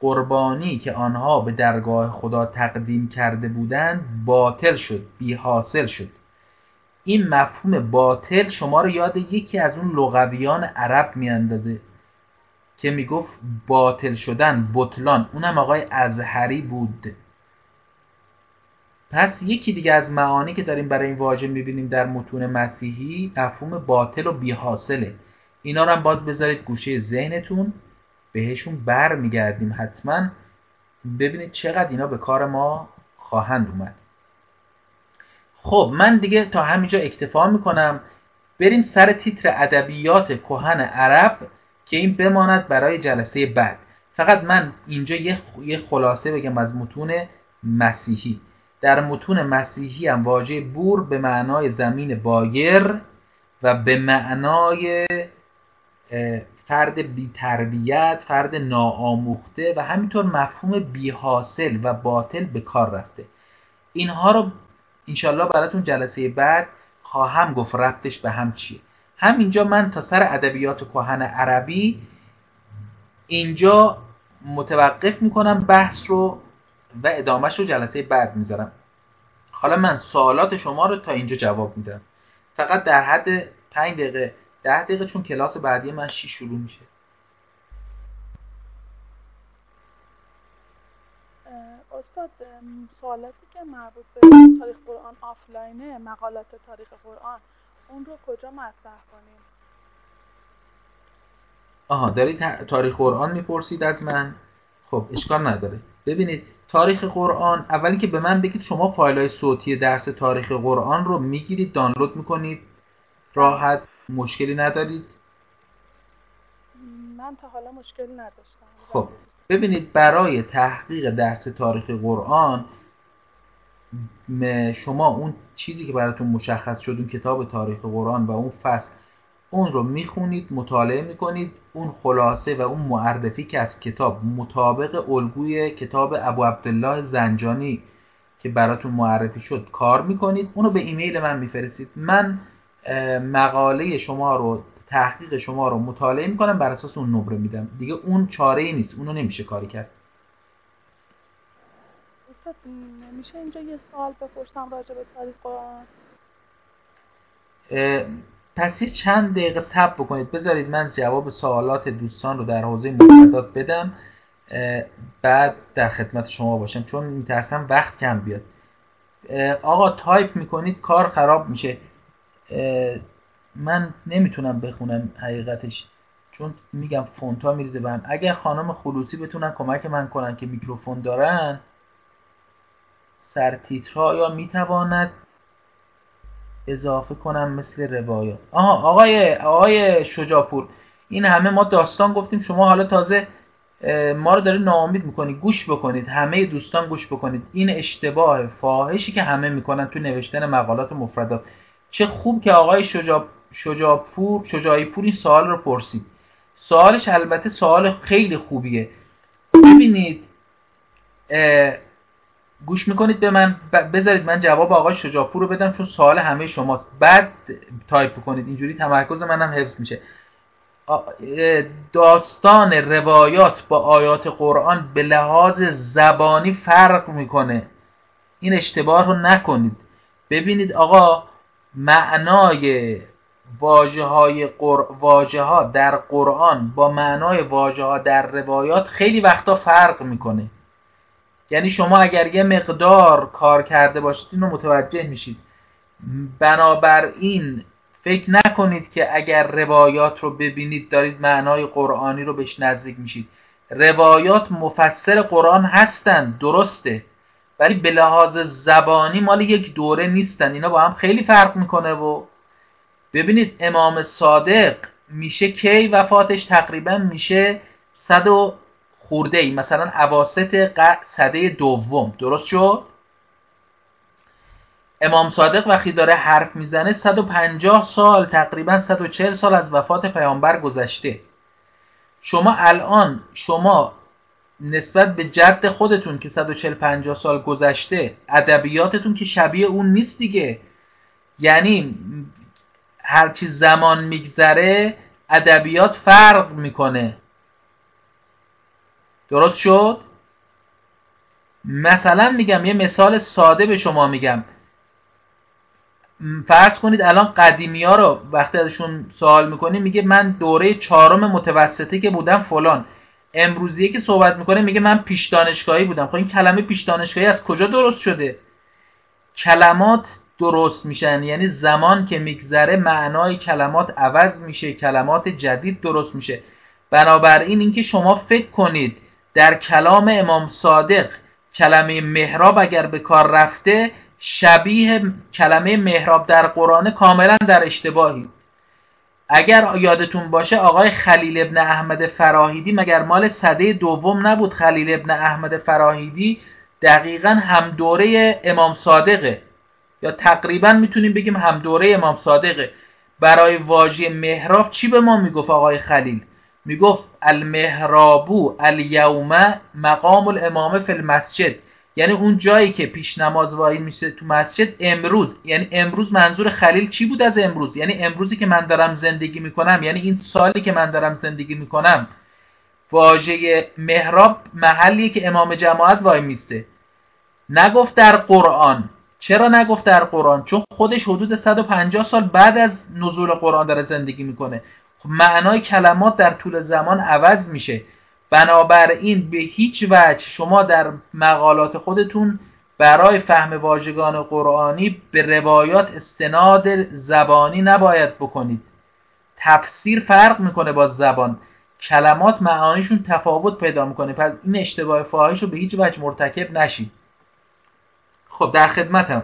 قربانی که آنها به درگاه خدا تقدیم کرده بودند باطل شد بی حاصل شد. این مفهوم باطل شما رو یاد یکی از اون لغویان عرب میاندازه که می‌گفت باطل شدن بطلان. اونم آقای ازهری بود. پس یکی دیگه از معانی که داریم برای این واژه می‌بینیم در متون مسیحی مفهوم باطل و بیحاصله. اینا رو هم باز بذارید گوشه ذهنتون. بهشون بر میگردیم حتما. ببینید چقدر اینا به کار ما خواهند اومد. خب من دیگه تا همینجا اکتفا می‌کنم. بریم سر تیتر ادبیات کهن عرب که این بماند برای جلسه بعد. فقط من اینجا یه خلاصه بگم از متون مسیحی. در متون مسیحی هم واژه بور به معنای زمین بایر و به معنای فرد بی تربیت، فرد ناآموخته و همینطور مفهوم بی حاصل و باطل به کار رفته. اینها رو انشالله براتون جلسه بعد خواهم گفت ربطش به هم چیه. همینجا من تا سر ادبیات کهن عربی اینجا متوقف می‌کنم بحث رو و ادامهش رو جلسه بعد می‌ذارم. حالا من سوالات شما رو تا اینجا جواب میدم. فقط در حد 5 دقیقه ده دقیقه چون کلاس بعدی من شی شروع میشه. استاد سوالاتی که مربوط به تاریخ قرآن آفلاینه مقالات تاریخ قرآن اون رو کجا مطرح کنیم؟ آها دارید تاریخ قرآن می‌پرسید از من؟ خب اشکال نداره. ببینید تاریخ قرآن اولی که به من بگید شما فایل های صوتی درس تاریخ قرآن رو می‌گیرید دانلود می‌کنید راحت. مشکلی ندارید؟ من تا حالا مشکلی نداشتم. خب ببینید برای تحقیق درس تاریخ قرآن شما اون چیزی که براتون مشخص شد اون کتاب تاریخ قرآن و اون فصل اون رو می‌خونید مطالعه می‌کنید اون خلاصه و اون معرفی که از کتاب مطابق الگوی کتاب ابو عبدالله زنجانی که براتون معرفی شد کار می‌کنید. اونو به ایمیل من میفرستید. من مقاله شما رو تحقیق شما رو مطالعه می‌کنم بر اساس اون نمره میدم. دیگه اون چاره ای نیست. اونو نمیشه کاری کرد. میشه اینجا یه سوال بپرسم راجع به تاریخ قرآن؟ پس چند دقیقه صبر بکنید. بذارید من جواب سوالات دوستان رو در حوزه مفردات بدم. بعد در خدمت شما باشم چون میترسم وقت کم بیاد. آقا تایپ می‌کنید کار خراب میشه. من نمی‌تونم بخونم حقیقتش چون میگم فونت ها میریزه بهم اگر خانم خلوصی بتونن کمک من کنن که میکروفون دارن سرتیترها یا می‌تواند اضافه کنم مثل روایات. آها آقای آقای شجاپور این همه ما داستان گفتیم شما حالا تازه ما رو داره ناامید می‌کنید. گوش بکنید. همه دوستان گوش بکنید. این اشتباه فاحشی که همه می‌کنن تو نوشتن مقالات مفردات. چه خوب که آقای شجاع شجاپور شجاعی پور این سوال رو پرسید. سوالش البته سوال خیلی خوبیه. ببینید گوش می‌کنید به من بذارید من جواب آقای شجاپور رو بدم چون سوال همه شماست. بعد تایپ کنید اینجوری تمرکز منم حفظ میشه. داستان روایات با آیات قرآن به لحاظ زبانی فرق می‌کنه. این اشتباه رو نکنید. ببینید آقا معنای واجه, های واجه ها در قرآن با معنای واجه ها در روایات خیلی وقتا فرق می‌کنه. یعنی شما اگر یه مقدار کار کرده باشید این رو متوجه میشید. بنابراین فکر نکنید که اگر روایات رو ببینید دارید معنای قرآنی رو بهش نزدیک میشید. روایات مفسر قرآن هستند درسته. ولی به لحاظ زبانی مال یک دوره نیستن. اینا با هم خیلی فرق می‌کنه و ببینید امام صادق میشه کی وفاتش تقریبا میشه صد و خورده ای مثلا عواست صده دوم. درست شد؟ امام صادق وقتی داره حرف می‌زنه 150 سال تقریبا 140 سال از وفات پیامبر گذشته. شما الان شما نسبت به جد خودتون که 140 50 سال گذشته ادبیاتتون که شبیه اون نیست دیگه. یعنی هرچی زمان میگذره ادبیات فرق می‌کنه. درست شد؟ مثلا میگم یه مثال ساده به شما میگم. فرض کنید الان قدیمی ها رو وقتی ازشون سوال می‌کنیم میگه من دوره چهارم متوسطه که بودم فلان. امروزی که صحبت می‌کنه میگه من پیش دانشگاهی بودم. خب این کلمه پیش دانشگاهی از کجا درست شده؟ کلمات درست میشن یعنی زمان که میگذره معنای کلمات عوض میشه کلمات جدید درست میشه. بنابراین اینکه شما فکر کنید در کلام امام صادق کلمه محراب اگر به کار رفته شبیه کلمه محراب در قرآن کاملا در اشتباهی. اگر یادتون باشه آقای خلیل ابن احمد فراهیدی مگر مال صده دوم نبود؟ خلیل ابن احمد فراهیدی دقیقا هم دوره امام صادقه. یا تقریبا می‌تونیم بگیم هم دوره امام صادقه. برای واژه محراب چی به ما می‌گفت آقای خلیل؟ می‌گفت المهرابو الیوم مقام الامامه فی المسجد. یعنی اون جایی که پیش نماز وای میشه تو مسجد امروز. یعنی امروز منظور خلیل چی بود از امروز؟ یعنی امروزی که من دارم زندگی می‌کنم یعنی این سالی که من دارم زندگی می‌کنم واژه محراب محلیه که امام جماعت وای میسته نگفت در قرآن. چرا نگفت در قرآن؟ چون خودش حدود 150 سال بعد از نزول قرآن داره زندگی می‌کنه. خب معنای کلمات در طول زمان عوض میشه. بنابراین به هیچ وجه شما در مقالات خودتون برای فهم واژگان قرآنی به روایات استناد زبانی نباید بکنید. تفسیر فرق می‌کنه با زبان. کلمات معانیشون تفاوت پیدا می‌کنه. پس این اشتباه فاحش رو به هیچ وجه مرتکب نشید خب در خدمتم.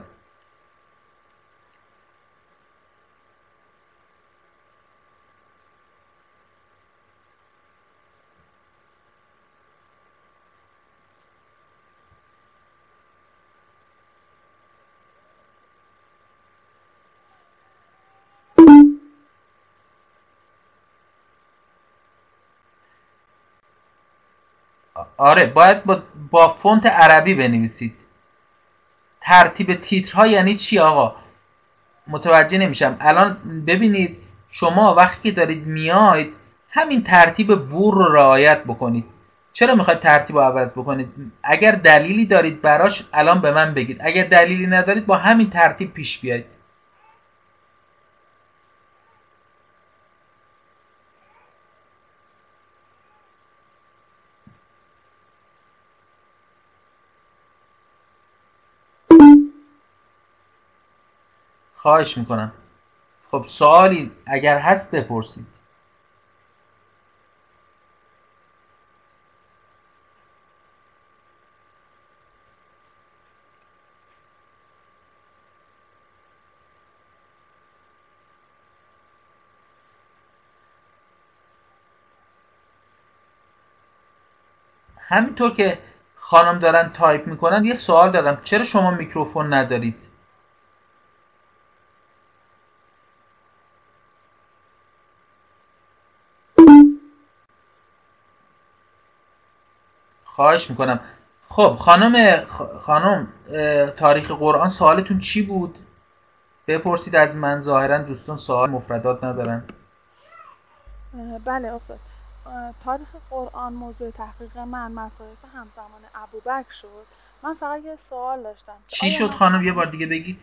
آره باید با, با فونت عربی بنویسید. ترتیب تیترها یعنی چی آقا؟ متوجه نمیشم. الان ببینید شما وقتی که دارید میاید همین ترتیب بور رو رعایت بکنید. چرا می‌خواید ترتیب رو عوض بکنید؟ اگر دلیلی دارید براش الان به من بگید. اگر دلیلی ندارید با همین ترتیب پیش بیاید خواهش می‌کنم. خب سوالی اگر هست بپرسید. همینطور که خانم دارن تایپ می‌کنن یه سوال دارم. چرا شما میکروفون ندارید؟ خواهش می‌کنم. خب خانم خانم تاریخ قرآن سوالتون چی بود؟ بپرسید از من ظاهرا دوستان سوال مفردات ندارن. بله استاد تاریخ قرآن موضوع تحقیق من مسائل همزمان ابوبکر شد. من فقط یه سوال داشتم. چی شد خانم؟ یه بار دیگه بگید.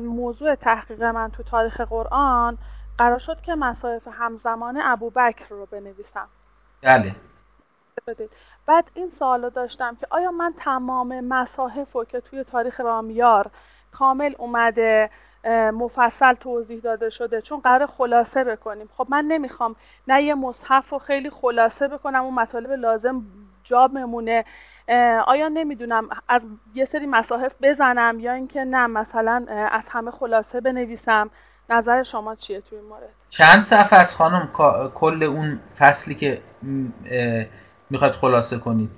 موضوع تحقیق من تو تاریخ قرآن قرار شد که مصائف همزمان ابوبکر رو بنویسم. بله. بدید. بعد این سوالو داشتم که آیا من تمام مصاحف رو که توی تاریخ رامیار کامل اومده مفصل توضیح داده شده چون قرار خلاصه بکنیم. خب من نمی‌خوام نه یه مصحف رو خیلی خلاصه بکنم اون مطالب لازم جا بمونه. آیا نمی‌دونم از یه سری مصاحف بزنم یا اینکه نه مثلا از همه خلاصه بنویسم؟ نظر شما چیه توی این مورد؟ چند صفحه از خانم کل اون فصلی که می‌خواید خلاصه کنید.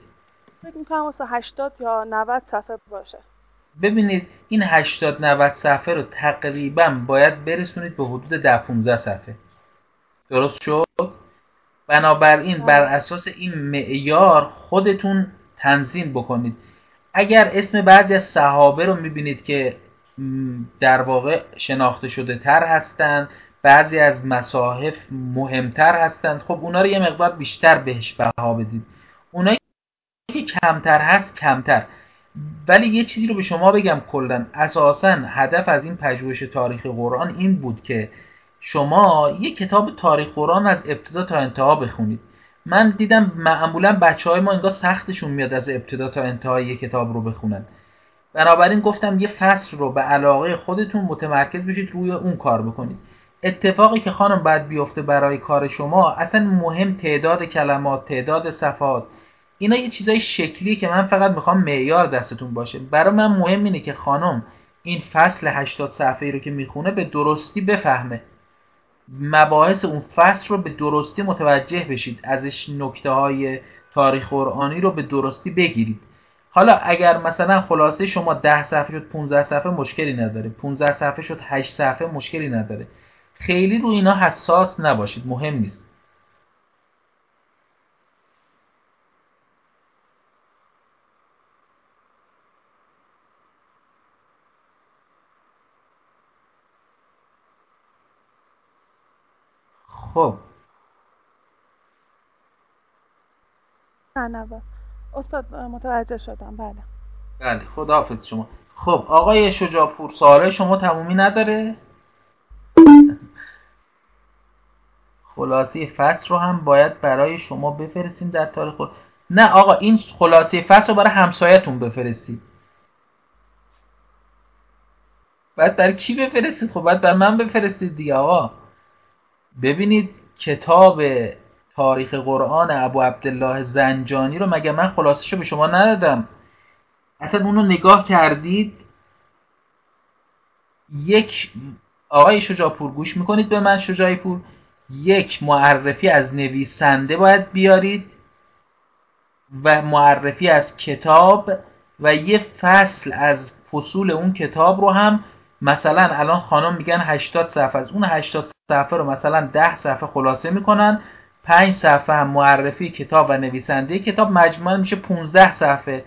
فکر می‌کنم واسه 80 یا 90 صفحه باشه. ببینید این 80 90 صفحه رو تقریبا باید برسونید به حدود 10 15 صفحه. درست شد؟ بنابراین بر اساس این معیار خودتون تنظیم بکنید. اگر اسم بعضی از صحابه رو می‌بینید که در واقع شناخته شده تر هستند بعضی از مصاحف مهمتر هستند. خب اونا رو یه مقدار بیشتر بهش بها بدید. اونایی که کمتر هست کمتر. ولی یه چیزی رو به شما بگم کلا. اساسا هدف از این پژوهش تاریخ قرآن این بود که شما یه کتاب تاریخ قرآن از ابتدا تا انتها بخونید. من دیدم معمولا بچه های ما انگار سختشون میاد از ابتدا تا انتهای یه کتاب رو بخونن. بنابراین گفتم یه فصل رو به علاقه خودتون متمرکز بشید روی اون کار بکنید. اتفاقی که خانم بعد بیفته برای کار شما اصلا مهم تعداد کلمات تعداد صفات اینا یه چیزای شکلی که من فقط می‌خوام معیار دستتون باشه. برای من مهم اینه که خانم این فصل 80 صفحه رو که می‌خونه به درستی بفهمه. مباحث اون فصل رو به درستی متوجه بشید. ازش نکته های تاریخ قرآنی رو به درستی بگیرید. حالا اگر مثلا خلاصه شما 10 صفحه شد 15 صفحه مشکلی نداره. 15 صفحه شد 8 صفحه مشکلی نداره. خیلی رو اینا حساس نباشید مهم نیست. خب. نه استاد متوجه شدم. بله. بله خداحافظ شما. خب آقای شجاپور سوال شما تمومی نداره؟ خلاصه فصل رو هم باید برای شما بفرستیم در تاریخ نه آقا این خلاصه فصل رو برای همسایتون بفرستید. باید برای کی بفرستید؟ خب باید برای من بفرستید دیگه آقا. ببینید کتاب تاریخ قرآن ابو عبدالله زنجانی رو مگه من خلاصش به شما ندادم؟ اصلا اونو نگاه کردید. یک آقای شجاپور گوش می‌کنید به من شجاعی پور. یک معرفی از نویسنده باید بیارید و معرفی از کتاب و یه فصل از فصول اون کتاب رو هم مثلا الان خانم میگن 80 صفحه از اون 80 صفحه رو مثلا 10 صفحه خلاصه می‌کنن. 5 صفحه هم معرفی کتاب و نویسنده. کتاب مجموعا میشه 15 صفحه.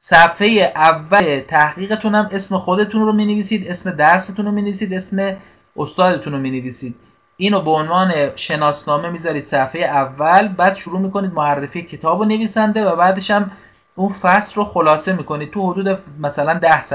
صفحه اول تحقیقتون هم اسم خودتون رو می‌نویسید اسم درستون رو می‌نویسید اسم استادتون رو می‌نویسید. اینو به عنوان شناسنامه می‌ذارید صفحه اول بعد شروع می‌کنید معرفی کتاب و نویسنده و بعدش هم اون فصل رو خلاصه می‌کنید. تو حدود مثلا ده